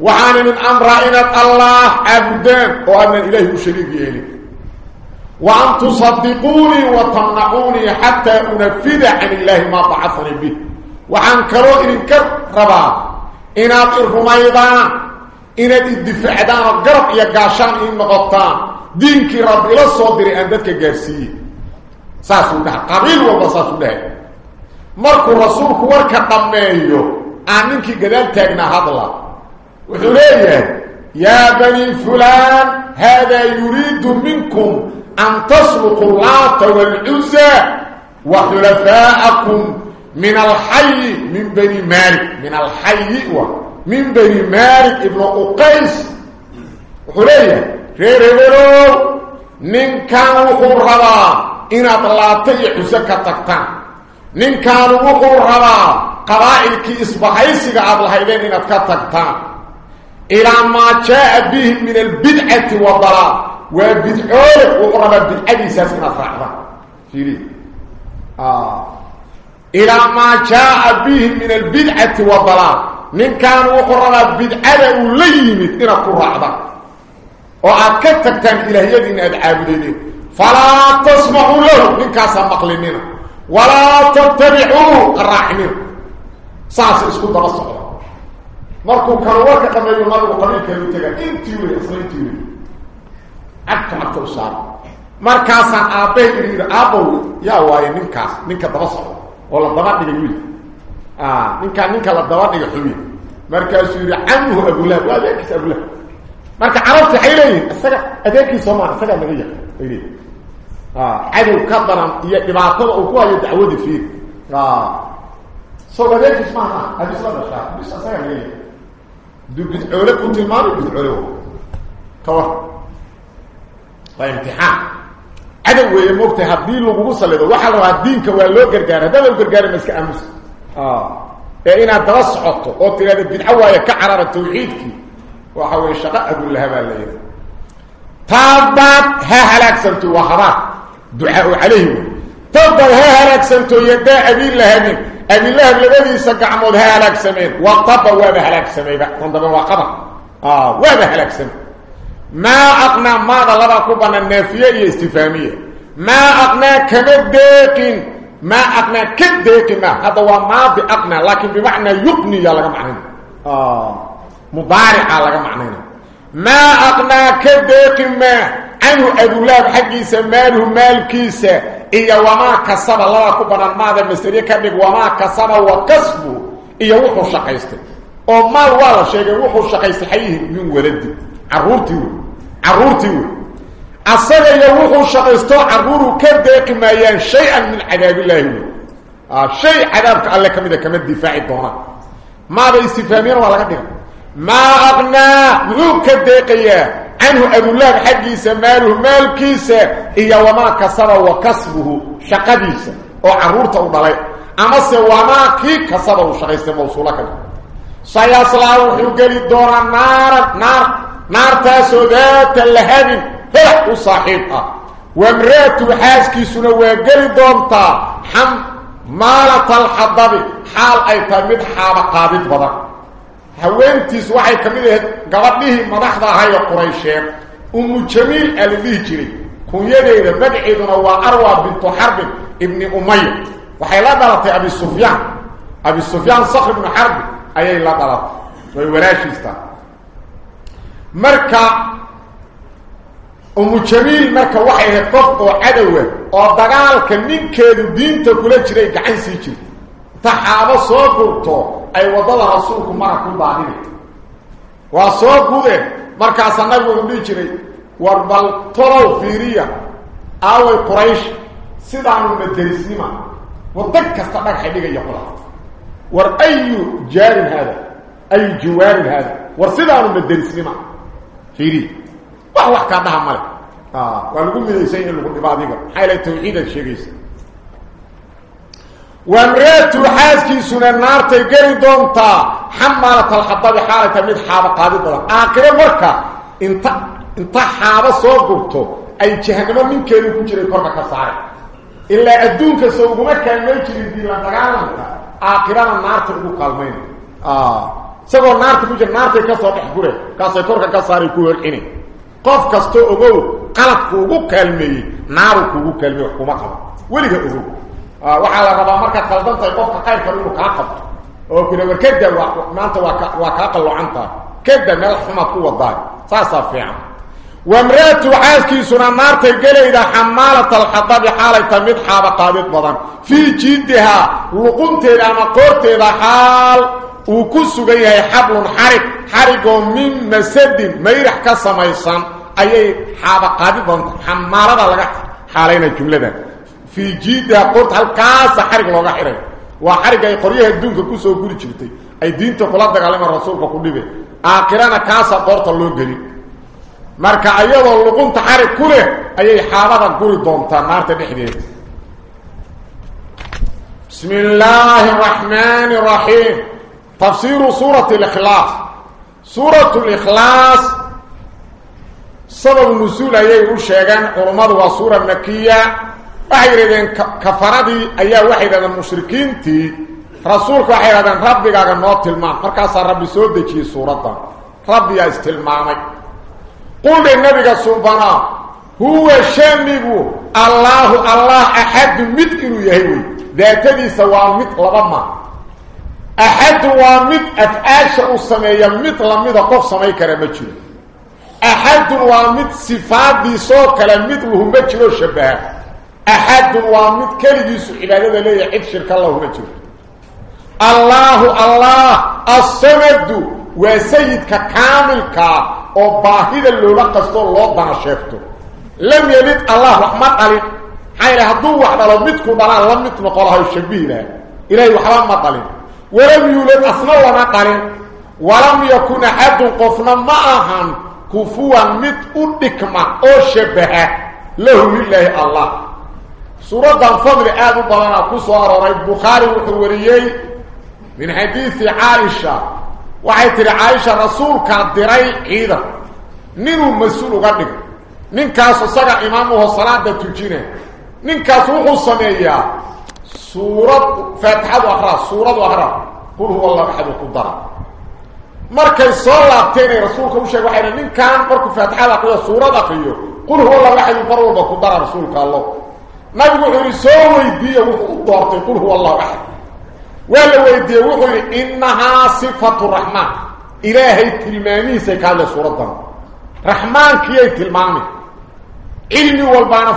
وعن من أمر إنة الله عبدان وأن إلهي شريك إليك. وأن تصدقوني وتمنعوني حتى أنفذ عن الله ما بعثني به. وعن كرو إن كربا إنات الرميضان ان الدفاع دار القرب يا قاشان إن مقطان دينك رب إلى صدر عندك جارسي ساسو ده. قبيل وبساسو ده. مركو رسول كورك قمنيو انك غدال تاغنا هضلا. وخليه يا بني فلان هذا يريد منكم أن تسرقوا اللات والعزى وحلفاءكم من الحي من بني مالك. من الحي وحلفاءكم من بني مالك ابن أقيس وحلية رير هبلو نين كان ربا إن أطلاتي حسكة تكتان نين كان وقور ربا قبائل كي إصبحيسي قعب الهيدين إن أتكتكتان إلى ما جاء به من البدعة والضلال. وبدعوه وقور ربا بدعة ساسنا صعبا فيري آه. إلى ما جاء به من البدعة والضلال. Aad ka tagtaan ilaahyadiina aad caabudaydeen falaa tasmacuu lahu ninkaasaa maqlinina walaa tattabicuuhu qaraacinina saasa isku daba socda markuu kanu warka dhameeyo nabigu qabiilkeedu tagaa intii wey isla intii wey cagta cagta u saara markaasaan aabbahay idhi yidhi aabbow yaa waaye ninkaas ninka daba socda oo la daba dhigay wiilka ninkaa ninka la daba dhiga xubiy markaasuu yidhi canhu abulahab waa adeerkiisa abulahab marka carabta waxay leeyihin isaga adeerkiisa maa isagaa naga yaqan ay leeyihin cadow ka daran iyo dhibaatada uu ku hayo dacwadii fiir so adeerkiis maaha hadis la dhashaa bis isagaa naga yaqan duu bidcoole ku tilmaamay bidcoole kawa waa imtixaan cadow weeye moogtahay haddii lagugu salido waxaa la rabaa diinka آه. يعني اينا تصعط قتل بالحوايا كعرر التوحيدك وحوي الشقاء أقول لها بالليل طابت ها هلك سنت وحرا دعاء عليه طب ها هلك سنت يدا أبي الله أبي الله الذي سقع مود ها هلك سمين وطب. وما هلك سمين كنت بواقبه آه. وما هلك سمين ما اقنا ما ضل ركبنا النافية؟ الاستفهاميه ما اقنا كمدقين ما اقنا كذيك ما؟ هذا هو ما باقنا لكن بمعنى يقني على معنى. آه. مضارع على معنى. ما اقنا كذيك ما؟ أنه ادولاب حقي سماله مال كيسة. اي وما كسب الله كبر الماده مستري كدي وما كسب وكسب اي وخر شقيست أو ما ولا شيء وخر شقيست حيه من ولدي عرورتي عرورتي أصدق يروح الشقيستو عروره كبك ما يان شيئا من عذاب الله. آه، شيء عذابك على كمدة كمدة دفاع الدهنة ما بيستفامينه ولا قدر. ما أغنى ذوك الدقية عنه أبو الله بحق يسماله مال كيسة إيا وما كسره وكسبه شقديسة وعرورته وضلي أما سواما كي كسره شقيسة موصولك. سيصلاه حيوكالي الدورة نار نار نار تاسودات اللهابين. فرح وصاحبها وامرأته وحاسكي سنوية قلي دونتا حم مالة الحضب حال أي تامد حال قادت بدا هوانتي سواحي كميله قبضيه مدخدا هاي القريشين أم جميل الليجري كون يدير مدعيدنا وأروى بنت حرب ابن أمي وحي لا بلطي أبي السوفيان أبي السوفيان صخر ابن حرب أي لا بلطي ويوراشيستا مركا oo cadowa oo dagaalka ninkeedu diinta kula jiray gacan sii jirta taxaabo soo gurto ay waddada rasuulku mara ku daadinay waa soo gude markaasaa nabigu u dhihi jiray war bal tolow fiiriya aaway quraysh sidaanu madarisnima waddo kasta dhagaxay dhigaya kula war ayu jaarin haada ayu jiwaarin haada war sidaanu madarisnima fiiriya wax wax kaa dhaha male waa lagu midaysan in lagu dhibo adiga maxaa ilahay tawxiidaad sheegaysa wamraatu xaaskiisuna naartay geli doontaa xamaalat alxadabi xaalata mid xaaba qaadi badan aakiro marka inta inta xaaba soo gurto ay jahanamo ninkeedu ku jiray korka ka saare ilaa adduunka soo uguma kaalmay jirin diila dagaalanka aakhirana naarta ugu kaalmayn isagoo naarta ku jira naartay ka soo قف كاستو اوغو قلب كوغو كلمي نارو كوغو كلمي وحكومة قبا ولي كوغو آه وحا لا ربا ماركا قلبنت طيب، اي قف كاير كلو كاقف أو كنا وركدا واق مانتا واق واق قلو انت كدا حما كو ودا صاصف يا وامرات وعاسكي سنا مارت الجليدا حمالة الحطب حاله تمد حابة قابط بدن في جيدها لقنتي لما قرتي بحال xarig xarigoo min masadin mayrax ka samaysan ayay xaaba qaadid badanta xamaalada laga xaalaynaya jumladan fii jiidiha qoorta halkaasa xarig looga xiray waa xarig ay qoryaha adduunka kusoo guri jirtay ay diinta kula dagaalamaan rasuulka ku dhibe aakhirana kaasaa qoorta loo geli marka ayadoo luqunta xarig ku leh ayay xaabada guri doontaa naarta dhexdeeda bismi illaahi araxmaani تفسير سورة الإخلاص. سورة الإخلاص سبب النزول أيها الشيخان علمات وصورة النكية. وحيرا كفرات أيها واحدة المشركين تي رسولك وحيرا ربك نوت المام فركاس ربي سودك سورة. ربي استلمامك. قول النبي سبحانه هو الشامب الله الله أحد مدئر يهوي ذاتني سواء مدئر لبما. أحد وامد أتأشع السمية المد لمد قف سمية كرمتشو أحد وامد صفات دي سوك لمد لهم بكرو شبه أحد وامد كل جيسو إلالي دي حب شرك الله مجرو الله الله السمد وسيدك كامل كا. وباهد اللي لقصته الله بعشفته لم يلد الله رحمة قليل حيث هدو وحد لمدكو بلا لمد نقول هاي الشبه إليه وحرام مطلين ولم يولد أصلا وما قلين ولم يكن حد قفنا معهم كفوا مت أدكما أو شبه. له لله الله. سورة فضل آدو بلانا كسوار رأي بخاري وحوريي. من حديث عائشة. وحيث عائشة رسول كان دري عيدا. نينو مسؤول قدك نين كاسو سقع إمامه صلاة تجينه. نين كاسو وحو سورة فاتحة وأخرى سورة وأخرى قل هو الله أحد وقدر markay soo laabteen rasuulka u sheegay waxay ninkan markuu faatixada aqriyo suurada aqriyo qul huwa allah ahad mar walba ku dara rasuulka allah nabigu wuxuu soo weydiiyay wuxuu u doortay qul huwa allah ahad wala weydiiyay wuxuu innaha sifatu rahman ilaahay tilmaamiisa kaale suuradan rahman kiyay tilmaami ilmi walbaana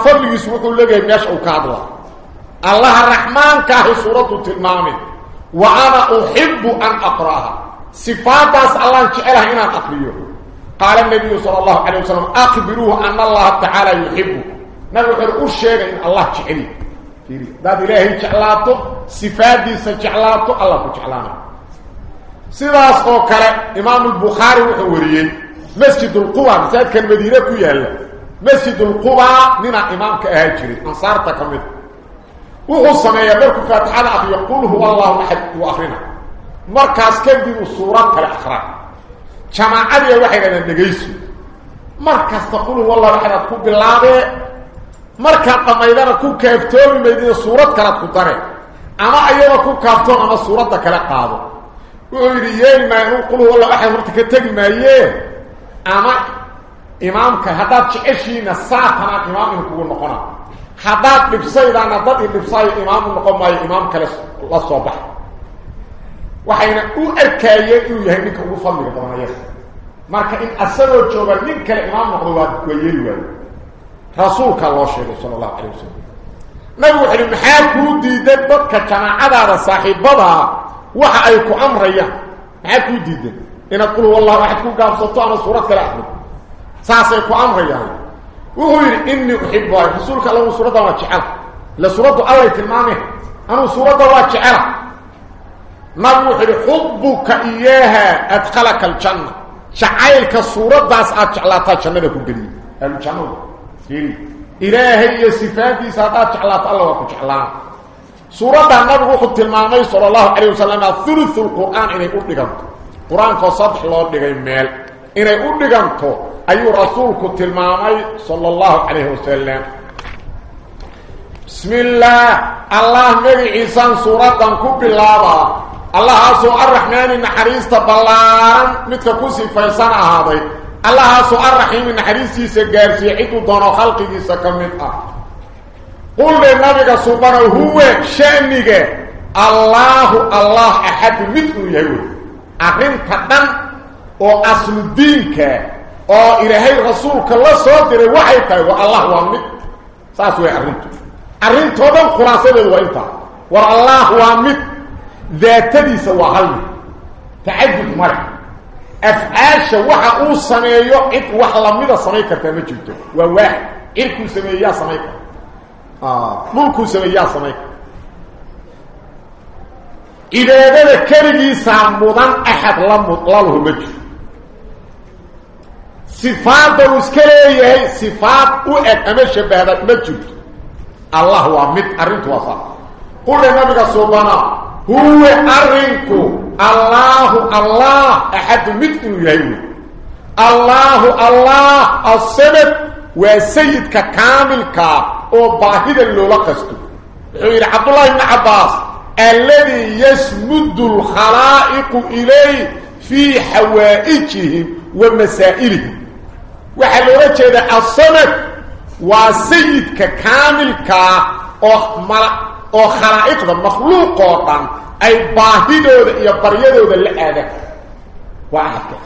rahman ka suuratu tilmaami wa ana uhibbu an aqraha صفاتاس الله جعلها هنا أقريه قال النبي صلى الله عليه وسلم أخبروه أن الله تعالى يحبه. قال الشيء إن الله جعله ذات إلهي جعلاته صفات دي سجعلاته الله جعلانا سيداس قوكرة إمام البخاري وحوريين مسجد القوى مسجد كان مدينة كيالا مسجد القوى من إمام كأهاجري. أنصار تكمل. وخصمه يبرك فاتحة الأخ يقول هو الله أحد وآخرنا. مركز كبير سورة الأخرى كما عدي الوحيد أن نقيسه مركز تقول هو الله أحد أتكون بالله. مركز قم إذا نكون كافتون بمدينة سورة الأخرى أما أيها كون كافتون أما سورة الأخرى ويريين ما يقول هو الله أحد مرتكتك ما إيه أما إمامك هتابش إشينا ساعة إمامك هو المقنع حداد بفصيل عن الضبئ بفصيل إمام المقام إمام كلاس الله صباح وحين أركاية يهنك وفضل قدران يسر مارك إن أسره الجوبة منك الإمام مقضوات ويهيوه رسولك الله شهده صلى الله عليه وسلم نقول حين محاكو ديدة بطكة كان عدد صاحب بضها وحا أيكو أمرية محاكو ديدة إن أقول والله راح تكون قام سلطان سورة الأحمد ساسيكو أمرية wuxuu yidhi inii uxibu rasuulka alla suuradda waa jecela ila suuraddu allay tilmaameen anuu suuradda waa jecela نبو حري حبك إياها أدخلك الجنة. شعيلك صورة داس أجعلاتا جنة كبري الجنة. فيري إلهي صفاتي سادات جعلات الله وكجعلان صورة دا نبو حد المامي صلى الله عليه وسلم ثلث القرآن إنه أردقنت قرآن كو صدح الله أردقين ميل إنه أردقنت أي رسولك المامي صلى الله عليه وسلم. بسم الله. الله مبي عيسان صورة كب الله الله سو الرحمن النحريس تبلان مثل كوسي فيسان هذا الله سو الرحيم النحريسي سجارسي عدو دون خلقه سكمت قل للنبي سبحانه هو شأنك الله الله أحد مثل يهود. أخرين تدن أو أصل دينك أو إلهي رسولك الله صدر وحيك والله هو مثل ساسوي أرنتو أرنتو دن خلاصة وإنت والله هو مثل ذاتديس وهل تعجب مرح افعاش waxa uu sameeyo cid wax la mid ah sameey karta ma jirto waa wax irku sameeyaa sameey ah mulku sameeyaa sameey idaadada kaligiisa mudan ahad la mudlalahu ma jiro sifaada uu iska leeyahay u eg ama shabahda ma jirto allah waa mid arintu waa sax qul nabiga subhanahu هو أرنكو الله الله. أحد مثل يهوي الله الله. السبب وسيدك كاملك وباهد اللولقست حير عبد الله بن عباس الذي يسمد الخلائق إليه في حوائجهم ومسائلهم. وحال ورجه ده الصمد وسيدك كامل كا أو خلائق ده مخلوق اي باهدو ده يبريدو ده لأده وعادك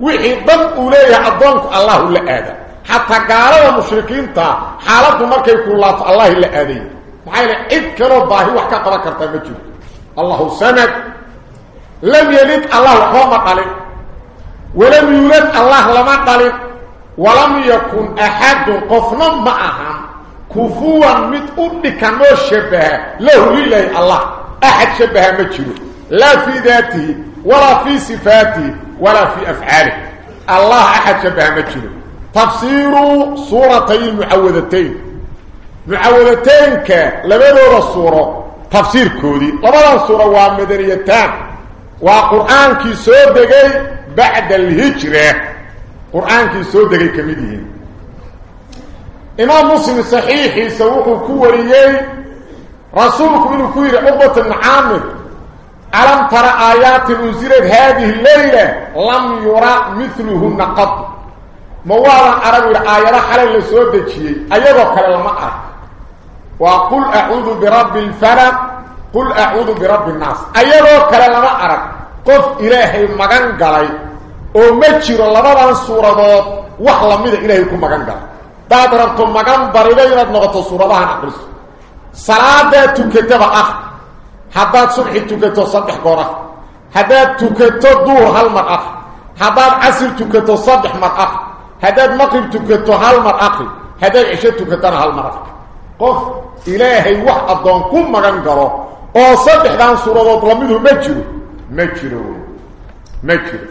وحي ضم أولي أضانك الله لأده حتى قالوا المشركين تا حالات مركة يقول الله لأده وحال إذك رباهي وحكا قراكر تمجيب الله سمك لم يلد الله قوم قليل ولم يولد الله لما قليل ولم يكن أحد قفنا معهم. كفوا من أمك نشبه له إليه الله. أحد شبه مجره لا في ذاته ولا في صفاته ولا في أفعاله. الله أحد شبه مجره تفسير صورتين معودتين معودتين لماذا صورة تفسير كودي. لماذا صورة ومدريتان وقرآن كي سوى بعد الهجرة. قرآنكي سوى دقي كميديهن إمام مسلم صحيح يسوقه كوريي رسولك من الكوير عبة عامد ألم ترى آيات الوزيرة هذه الليلة لم يرى مثلهن قط موارا عربي الآيات حالي اللي سوى دقي أيضا قال المعرة وقل أعوذ برب الفرق قل أعوذ برب الناس أيضا قال المعرة قف إلهي مغنقلي oo ma jiro labadan suuradood wax lamida ilaahay ku magan galay daad rabto magan barida inaad noqoto suuradahan aqriso salaadaa tukataba ah haddaad subxi tukato saddex goor ah haddaad tukato duur hal mar ah haddaad casir tukato saddex mar ah haddaad maqrib tukato hal mar akri haddaad cisho tukatona hal mar akri qof ilaahay wax addoon ku magan galo oo saddexdan suuradood lamidu ma jiro ma jiro ma jiro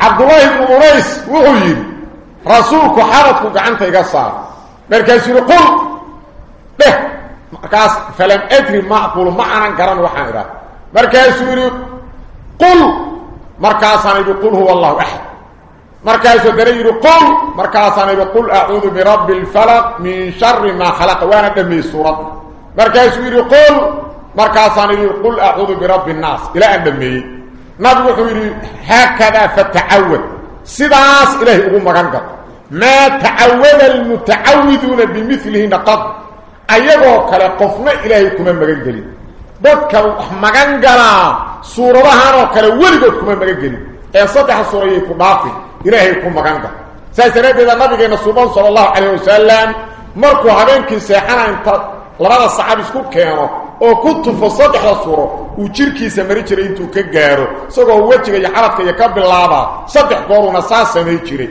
عبد الله بن مريس وحيد رسولك حارتك عن طريق صار مركز يقول به مركز فلم ادري ما أقول معنا كران وحايره مركز قل مركز أنا يقول هو الله احد مركز دري يقول مركز أنا يقول اعوذ برب الفلق من شر ما خلق وأنا دمي صورت مركز قل مركز أنا يقول اعوذ برب الناس إلى ان دمي haakadaa fatacawad sidaas ilaahay ugu magan gal maa tacawada almutacawiduuna bimilihina qad ayagoo kale qofna ilaahay kuma magan gelin dadka magan galaa suuradahanoo kale weligood kuma magan gelin ee saddexa suurayay ku dhaafin ilaahay ku magan gal saas daraaddeeda nabigeena suuban sala allahu calayh wasalam markuu habeenkii seexana inta labada sacab isku keeno oo ku tufo saddexda suuro uu jirkiisa mari jiray intuu ka gaaro isagoo wejiga iyo xaradka iyo ka bilaabaa saddex gooruna saas samay jiray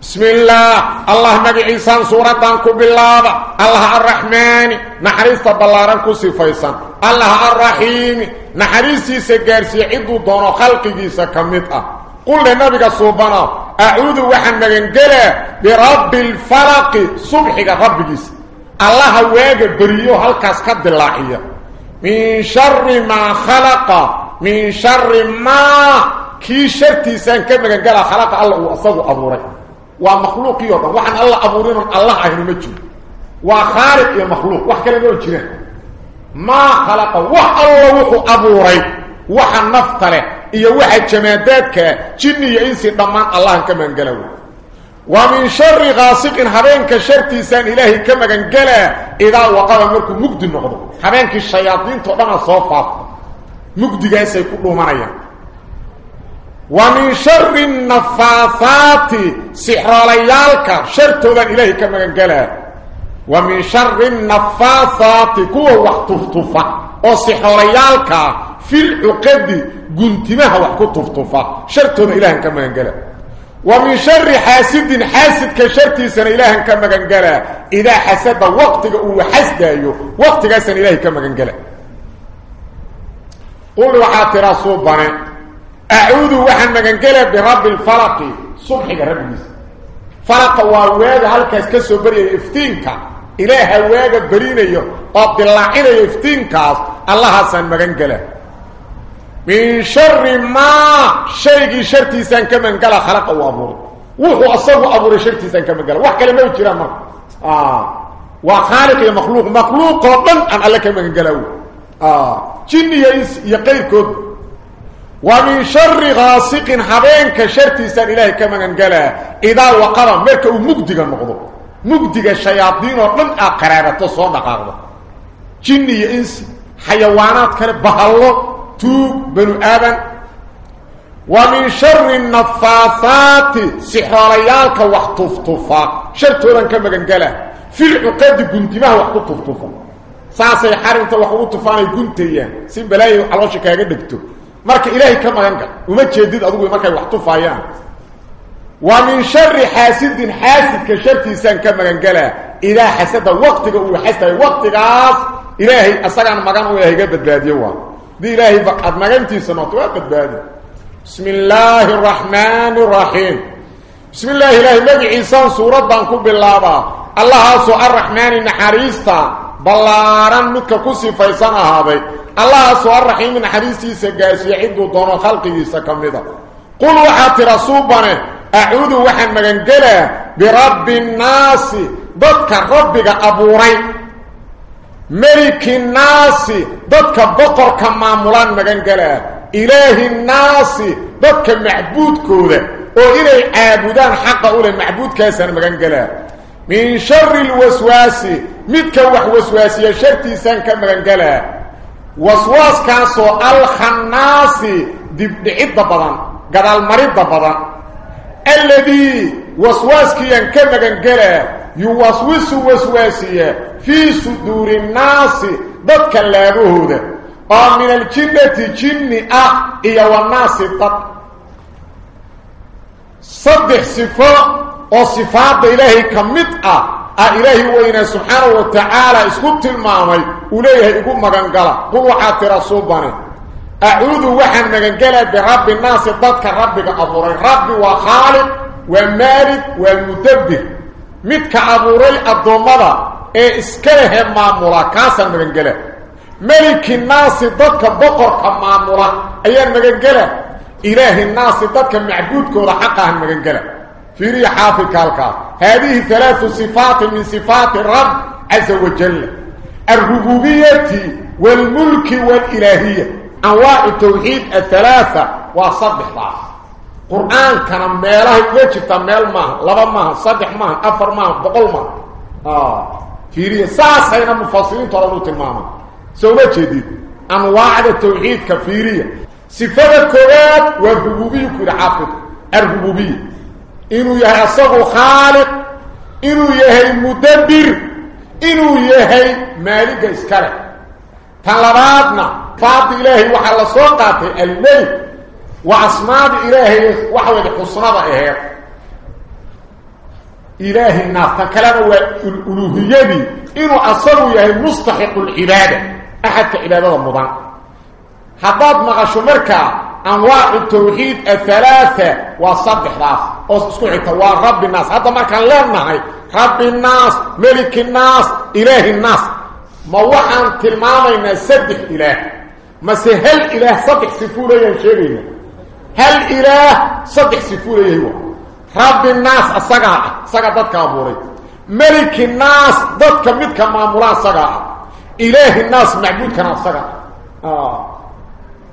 bismi illaah allah magaciisaan suuraddan ku bilaaba allah arraxmaani naxariista ballaaran ku sifaysan allah arraxiimi naxariistiisa gaarsiiye cidduu doono khalqigiisa ka mid ah qulle nabiga suubana acuudu waxaan magangelaa الله واجه بريو هالكاس قد من شر ما خلق من شر ما كي شرتي سان كمغان قال خلق الله وأصده أبوري ومخلوق يوضا وحن الله ابو أبورينه الله أهل المجد وخارق يا مخلوق وحكى لنقول جنه ما خلق وح الله وحو أبوري وحن نفتره إيا وحي جمادات يا يأنسي دمان الله كمغان قاله ومن شر غاسق حبينك شرتي سان إلهي كما قال إذا وقال مركو مقد النقض. حبينك الشياطين تقلنا صفاف مقد جايسة يقولوا مريا ومن شر النفاثات سحر ليالك شرتي ذا إلهي كما قال ومن شر النفاثات كوه وحتفتفة وسحر ليالك في القد قنتمها وحكو تفتفة شرتي ذا إلهي كما قال ومن شر حاسد حاسد كشرتي سن إله كما غنغلا إذا حسد وقتك أو حسد يو وقتك سن إله كما غنغلا قل وحات رسول بن أعوذ وحن مغنغلا برب الفلق. صبح رب النس فلق واواد هلكاس كسوبر يفتينك إله هواغ برينيو أو بلاعينيو يفتينك الله حسن مغنغلا من شر ما شيقي شرتي سان كمن قال خلق وامر وهو اصغ ابو شرتي سان كمن قال. وحكل ما يجرى ما آه. وخالق المخلوق مخلوق ربن ان الله كمن قالوا آه. جن يس يقير كد ومن شر غاسق حبين كشرتي سان اله كمن قال. إذا وقر ملك ومجدق النقض مجدق الشياطين ربن اقرابته سو دقاقه جن يس حيوانات كره بهلو تو بنو آدم. ومن شر النفاثات سحراليالك وحطفطفا شر توران كما قال في العقاد قلت ما هو وحطفطفا ساسا انت وحطفانا قلت إياه سيب لا يحلوشك يا قدكتو مارك إلهي كما ينقل. وما تشدد أدوه مارك وحطفا إياه ومن شر حاسد حاسد كشر تيسان كما قال إله حسد وقتك وحسد وقتك إلهي أصدقنا مقام وإلهي قبل بلاديوه. بإلهي فقط ما قمت سنوات وقت بعد بسم الله الرحمن الرحيم. بسم الله إلهي. مدعي إنسان سورة بانكو بالله الله سوء الرحمن نحريستا بلاران نكا كسي فايسان هذا. الله سوء الرحيم نحريستي سيقاسي عدو دون خلقه سكمدا. قل وحات رسوبنا أعوذ وحن مغنقلا برب الناس. ضدك ربك أبو رين ملك الناس ضدك بقر كما مولان مغان قلها إله الناس ضدك معبود كوده وإلي عابدان حق أولي معبود كيسان مغان قلها من شر الوسواس متكوح وسواسي شرطي سان كان مغان قلها وسواس كان سؤال دي عدة بضان قد المريضة بضان. الذي وسواس كيان كان مغان قلها يوسوس وسواسيه في صدور الناس ذلك لابهود قام من الجنة جنة إيا والناس طب. صدح صفاء وصفات إلهي كمتعة إلهي وين سبحانه وتعالى اسكت المامي اليه اقوم مغنقلا. قلوا عاتي رسوباني أعوذ وحن مغنقلا برب الناس ذلك ربك افوري ربي وخالد ومارد ومدبر. Midka abuuray addoommada ee iska lehe maamula kaasaan magangela meliki naasi dadka boqorka maamula ayaan magangela ilaahi naasi dadka macbuudkooda xaqahan magangela fiiriya xaafidka halkaas haadihi halaatu sifaatin min sifaati rab caza wajal alrububiyati waalmulki waalilaahiya anwaacu tawxiid athalaatha waa saddexdaas قران كان ميلها وجهت ميل ما لبا ما صدح ما افر ما بقول ما آه تيري ساس هنا مفصلين ترى لو تماما سوى جدي ان وعد التوحيد كفيريه صفه الكرات والربوبيه كل عافيه الربوبيه انه يا اصغ خالق انه يا هي مدبر انه يا هي مالك اسكره طلباتنا فاضي له وحلا سوقاته الملك وعصماء إلهي وحوالي حصنات إهي إلهي الناس كلاما والألوهي يبي إنو أصلوا يهي مستحق العبادة. أحد كإلادة المضان حضات مغشو مركا أنواع التوحيد الثلاثة والصدح راف أصدقوا عطوار رب الناس. هذا ما كان لنا رب الناس ملك الناس إلهي الناس. موحا تلمانا إنه صدح إله. ما سهل إله صدح سفولة ينشرينه. هل إله؟ صدق سفوله يهوه رب الناس الساقع ساقع دادك أبوري. ملك الناس دادك مدك مامولان ساقع إله الناس معبود كان آه.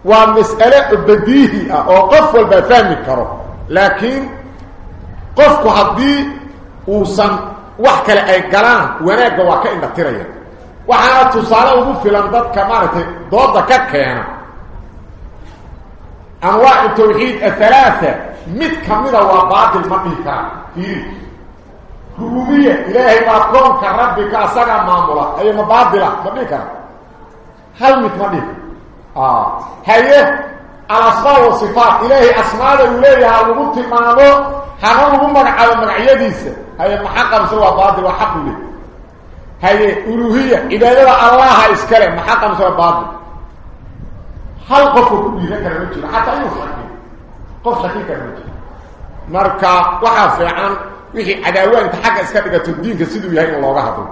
ومسألة بديهي أو قفو البفاني كارو لكن قفكو حدي وصن وحكا لأي قلان وناك وواكا إنا تريا وحانا تصالى وبوفي لأن دادك مارتي دادك كيانا. انواع التوحيد الثلاثة. مد كاملة وبعض المقيتا في إيه. رومي إلهي ما كون ربك اسغا مامولا أي ما بادلا ما بيكا هل مد مد آه. هي الأسماء والصفات. إلهي أسماء الله يا رب تمامو حرام بمن على منعيديس هي محقق سوى بعض وحقله هي ألوهية. اذا الله اسكر محقق سوى بعض hal qofka ku dhiiran kara ma jiro xataa inuu shakin qof shakin kara ma jiro marka waxaa fiican wixii cadaawaanta xagga iska dhigato diinka siduu yahay in looga hadlo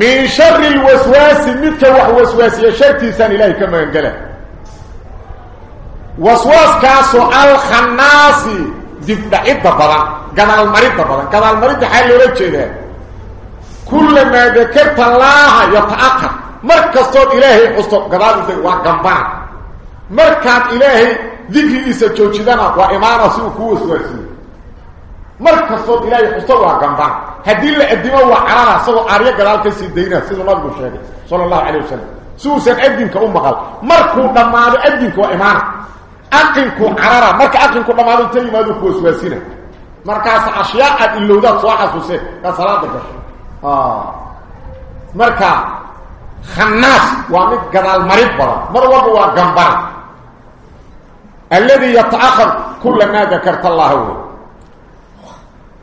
min shari lwaswaasi midka wax waswaasiya shartiisaan ilaahay ka magangela waswaaskaasoo alkhannaasi dibdhacidda badan gadaalmaridda badan gadaalmaridda xaa loola jeedaa kullamaa dakarta laaha yata'aqar mar kastood ilaahay xusto gadaal waa gambana markaad ilaahay dikrigiisa joojidana waa imaana si uu kuu waswaasiyo mar kastood ilaahay xusto waa gambana haddii la adimo waa carara isagoo aaryo gadaal ka sii daynaa siduu nabigu sheegay sala allahu calayh wasalam si uusan adinka u maqal markuu dhammaado adinka waa imaana aqinku carara marka aqinku dhammaado inta yimaado ku waswaasina markaas ashyaa aad soo xasuuseen kaa salaada gasho marka خناس. وامد جبال مريض برا مروق وغمبر الذي يتاخر كل ما ذكرت الله هو.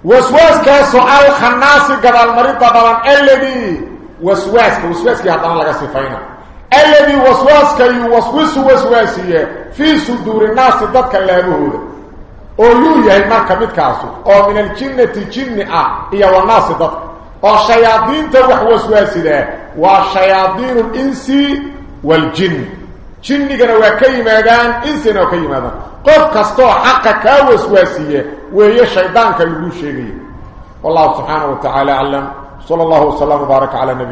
وسواس كسؤال خناس جبال مريض برا الذي وسواس وسواس كي عطانا لك صفينا. الذي وسواس كي يوسوس وسواسية في صدور الناس ذاتك اللهوده أو يو يا ما كمد كاسو. أو من الجنة الجنه آه يا والناس ذاتك جن آه هي والناس ضد أو شياطين توح وسواسده وشياطين الانس والجن جن كانوا وكيمادان انسنا وكيمادان قف كستو حق كا وسواسيه وهي شيطان شيغي والله سبحانه وتعالى علم صلى الله وسلم وبارك على نبي